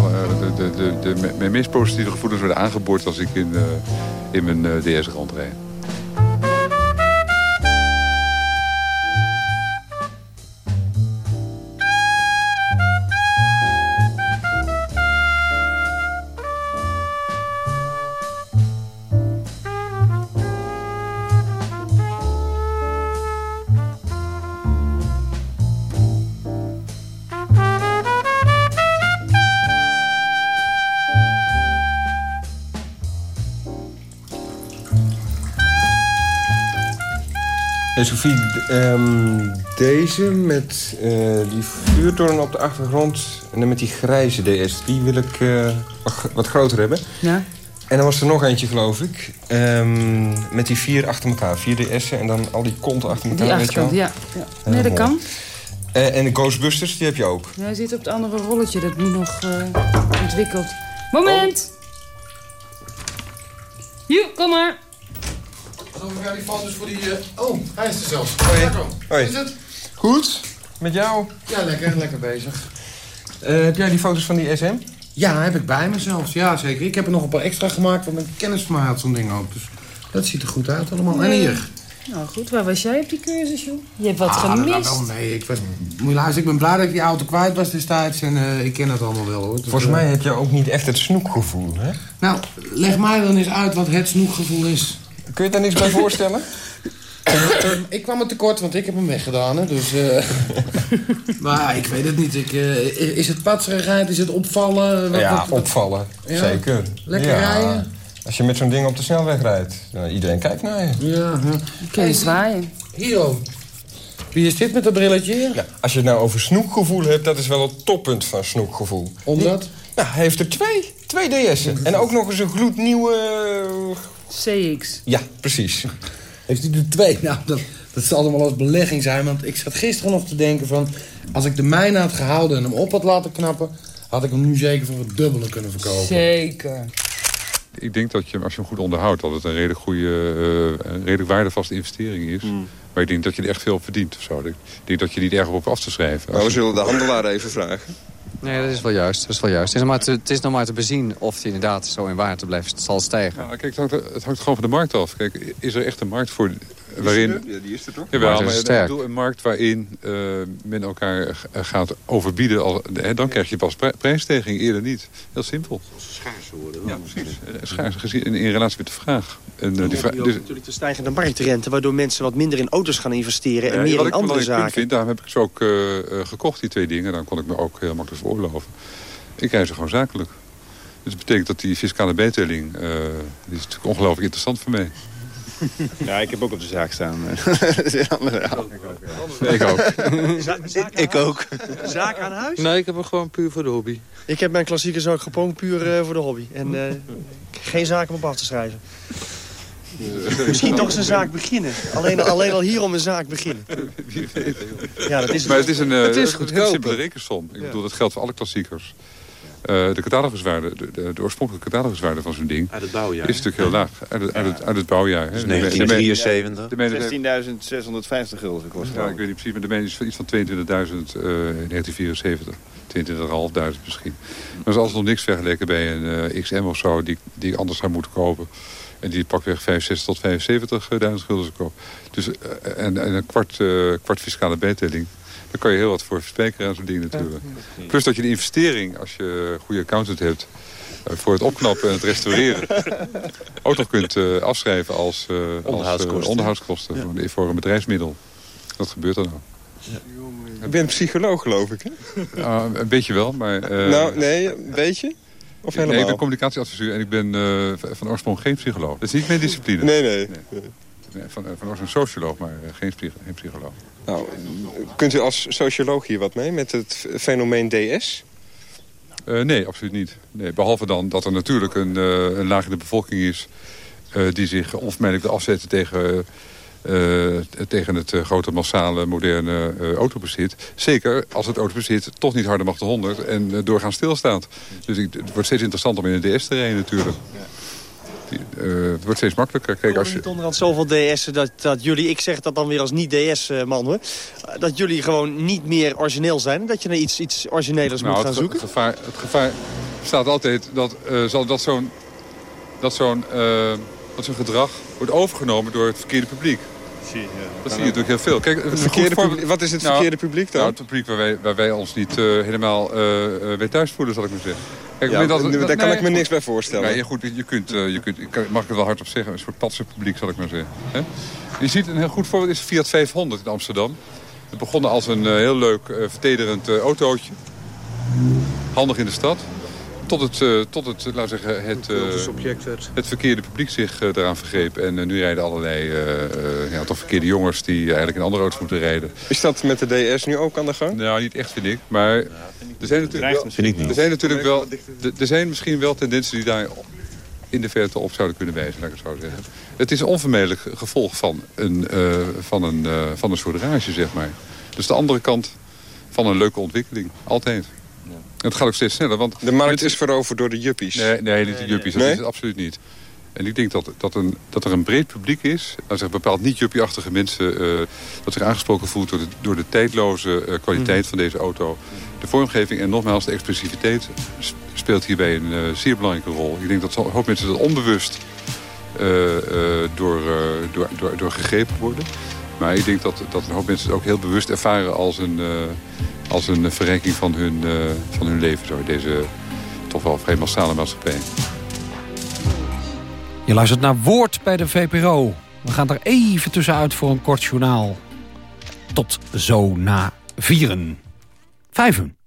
Eh, de, de, de, de, mijn- meest positieve gevoelens worden aangeboord als ik in, eh, in mijn eh, DS Hey Sophie, ehm, deze met eh, die vuurtoren op de achtergrond en dan met die grijze DS, die wil ik eh, wat, gr- wat groter hebben. Ja. En dan was er nog eentje, geloof ik, ehm, met die vier achter elkaar, vier DS'en en dan al die konten achter elkaar, Die weet je wel. achterkant, ja. ja. Nee, dat mooi. kan. Eh, en de Ghostbusters, die heb je ook. Ja, hij zit op het andere rolletje. Dat moet nog eh, ontwikkeld. Moment! Joe, kom maar. Die dus voor die... eh, Oh, hij is er zelfs. Hoi. Is het? Goed, met jou? Ja, lekker, lekker bezig. Eh, heb jij die foto's van die SM? Ja, heb ik bij me zelfs. Ja, zeker. Ik heb er nog een paar extra gemaakt, want een kennis van mij had zo'n ding ook. Dus Dat ziet er goed uit allemaal. En hier. Nou goed, waar was jij op die cursus, joh? Je hebt wat Ah, dat- gemist. dat- nee, ik, was, moet je luisteren, ik ben blij dat ik die auto kwijt was destijds. En eh, ik ken het allemaal wel, hoor. Dus, Volgens mij heb je ook niet echt het snoekgevoel, hè? Nou, leg mij dan eens uit wat het snoekgevoel is. Kun je daar niks bij voorstellen? ik kwam er tekort, want ik heb hem weggedaan, hè. Dus, eh, maar ik weet het niet. Ik, eh, is het patserigheid? Is het opvallen? Wat- ja, wat- wat- opvallen. Ja? Zeker. Lekker Ja. rijden? Als je met zo'n ding op de snelweg rijdt, nou, iedereen kijkt naar je. Ja, ja. Kun je zwaaien. Hier, oh. Wie is dit met dat brilletje hier? Ja, als je het nou over snoekgevoel hebt, dat is wel het toppunt van snoekgevoel. Omdat? Die- nou, hij heeft er twee. Twee DS'en. En ook nog eens een gloednieuwe... CX. Ja, precies. Heeft hij er twee? Nou, dat, dat zal allemaal als belegging zijn. Want ik zat gisteren nog te denken van... als ik de mijne had gehouden en hem op had laten knappen... had ik hem nu zeker voor het dubbele kunnen verkopen. Zeker. Ik denk dat je, als je hem goed onderhoudt, dat het een redelijk goede, eh, een redelijk waardevaste investering is. Maar ik denk dat je er echt veel op verdient of zo. Ik denk dat je niet erg op af te schrijven. Maar we zullen de handelaar even vragen. Nee, dat is wel juist. Dat is wel juist. Het is nog maar te, het is nog maar te bezien of het inderdaad zo in waarde blijft zal stijgen. Ja, kijk, het hangt, het hangt gewoon van de markt af. Kijk, is er echt een markt voor waarin... Ja, die is er toch? Jawel, maar ik sterk. bedoel, een markt waarin eh, men elkaar g- gaat overbieden, al, hè, dan krijg je pas pri- prijsstijging, eerder niet. Heel simpel. Schaarser worden. Ja, precies. Eh, Schaars gezien in, in relatie met de vraag. En, eh, die vraag ook dus, natuurlijk de stijgende marktrente... waardoor mensen wat minder in auto's gaan investeren... en meer in ik andere zaken. Vind, daarom heb ik ze ook eh, eh, gekocht, die twee dingen. Dan kon ik me ook heel makkelijk veroorloven. Ik rijd ze gewoon zakelijk. Dus dat betekent dat die fiscale bijtelling... eh, die is natuurlijk ongelooflijk interessant voor mij. Ja, ik heb ook op de zaak staan. Een. Ik ook. Ik ook. Zaak aan huis? Nee, ik heb hem gewoon puur voor de hobby. Ik heb mijn klassieke zaak gepong puur eh, voor de hobby. En eh, geen zaak om op af te schrijven. Misschien toch eens een zaak beginnen. Alleen, alleen al hier om een zaak beginnen. Ja, dat is maar het is een, eh, Het is een goedkoper. simpele rekensom. Ik bedoel, dat geldt voor alle klassiekers. Eh, de cataloguswaarde, de, de, de oorspronkelijke cataloguswaarde van zo'n ding... Uit het bouwjaar. is natuurlijk heel laag. Uit het, uit het, uit het bouwjaar. Dus De me- de me- 1973. de me- 16.650 gulden gekost. Ja, ik weet niet precies, maar de mijne is van iets van 22.000 eh, in 1974. 22.500 misschien. Maar dat is altijd nog niks vergeleken bij een eh, XM of zo... Die, die ik anders zou moeten kopen. En die pakweg 65 tot 75.000 gulden koop. Dus, en, en een kwart, eh, kwart fiscale bijtelling. Daar kan je heel wat voor versprekeren aan zo'n ding natuurlijk. Plus dat je de investering, als je een goede accountant hebt... eh, voor het opknappen en het restaureren... ook nog kunt eh, afschrijven als, eh, als Onderhoudskosten. onderhoudskosten voor, een- voor een bedrijfsmiddel. Dat gebeurt dan ook. Ik ben psycholoog, geloof ik, hè? Ah, een beetje wel, maar... eh, nou, nee, een beetje? Of helemaal? Nee, ik ben communicatieadviseur en ik ben eh, van oorsprong geen psycholoog. Dat is niet mijn discipline. Nee, nee. Nee, van, eh, van oorsprong socioloog, maar geen psycholoog. Nou, kunt u als socioloog hier wat mee met het fenomeen DS? Eh, nee, absoluut niet. Nee, behalve dan dat er natuurlijk een, eh, een laag in de bevolking is... eh, die zich onvermijdelijk afzetten tegen, eh, tegen het grote massale moderne eh, autobezit. Zeker als het autobezit toch niet harder mag de 100 en doorgaan stilstaat. Dus ik, het wordt steeds interessanter om in een DS te rijden natuurlijk. Die, eh, het wordt steeds makkelijker. Kijk, als je... niet onderhand zoveel DS'en dat, dat jullie, ik zeg dat dan weer als niet-DS-man hoor, dat jullie gewoon niet meer origineel zijn. Dat je naar iets, iets originelers moet Nou, gaan het, ge- zoeken. Het gevaar, het gevaar bestaat altijd dat, eh, zal dat zo'n dat zo'n eh, dat zo'n gedrag wordt overgenomen door het verkeerde publiek. Zie je, ja. Dat zie je natuurlijk heel veel. Kijk, Het verkeerde publiek- wat is het Nou, verkeerde publiek dan? Nou, het publiek waar wij, waar wij ons niet eh, helemaal eh, eh, bij thuis voelen, zal ik maar zeggen. Kijk, Ja, op het moment daar dat- kan nee, ik me niks bij voorstellen. Nee, goed, je kunt, eh, je kunt, mag ik het wel hardop zeggen, een soort patse publiek, zal ik maar zeggen. Hè? Je ziet een heel goed voorbeeld is Fiat 500 in Amsterdam. Het begon als een eh, heel leuk, eh, vertederend autootje. Handig in de stad. Tot het, tot het laten we zeggen, het, eh, het verkeerde publiek zich eraan vergreep. En nu rijden allerlei ja, toch verkeerde jongens die eigenlijk in andere auto's moeten rijden. Is dat met de DS nu ook aan de gang? Nou, niet echt vind ik. Maar er zijn natuurlijk wel, Vind ik niet. Er zijn natuurlijk wel, er- zijn misschien wel tendensen die daar in de verte op zouden kunnen wijzen, laat ik het zo zeggen. Het is een onvermijdelijk gevolg van een, eh, van een, eh, van een soort rage, zeg maar. Dus de andere kant van een leuke ontwikkeling. Altijd. Het gaat ook steeds sneller. Want De markt is veroverd door de juppies. Nee, nee niet de juppies. Dat Nee? is het absoluut niet. En ik denk dat, dat, een, dat er een breed publiek is... als er bepaald niet-juppie-achtige mensen... eh, dat zich aangesproken voelt door de, door de tijdloze eh, kwaliteit van deze auto. De vormgeving en nogmaals de expressiviteit... speelt hierbij een eh, zeer belangrijke rol. Ik denk dat een hoop mensen dat onbewust eh, eh, door, door, door, door gegrepen worden. Maar ik denk dat, dat een hoop mensen het ook heel bewust ervaren als een, als een verrijking van hun, van hun leven. Zo, deze toch wel vrij massale maatschappij. Je luistert naar Woord bij de VPRO. We gaan er even tussenuit voor een kort journaal. Tot zo na vieren. Vijven.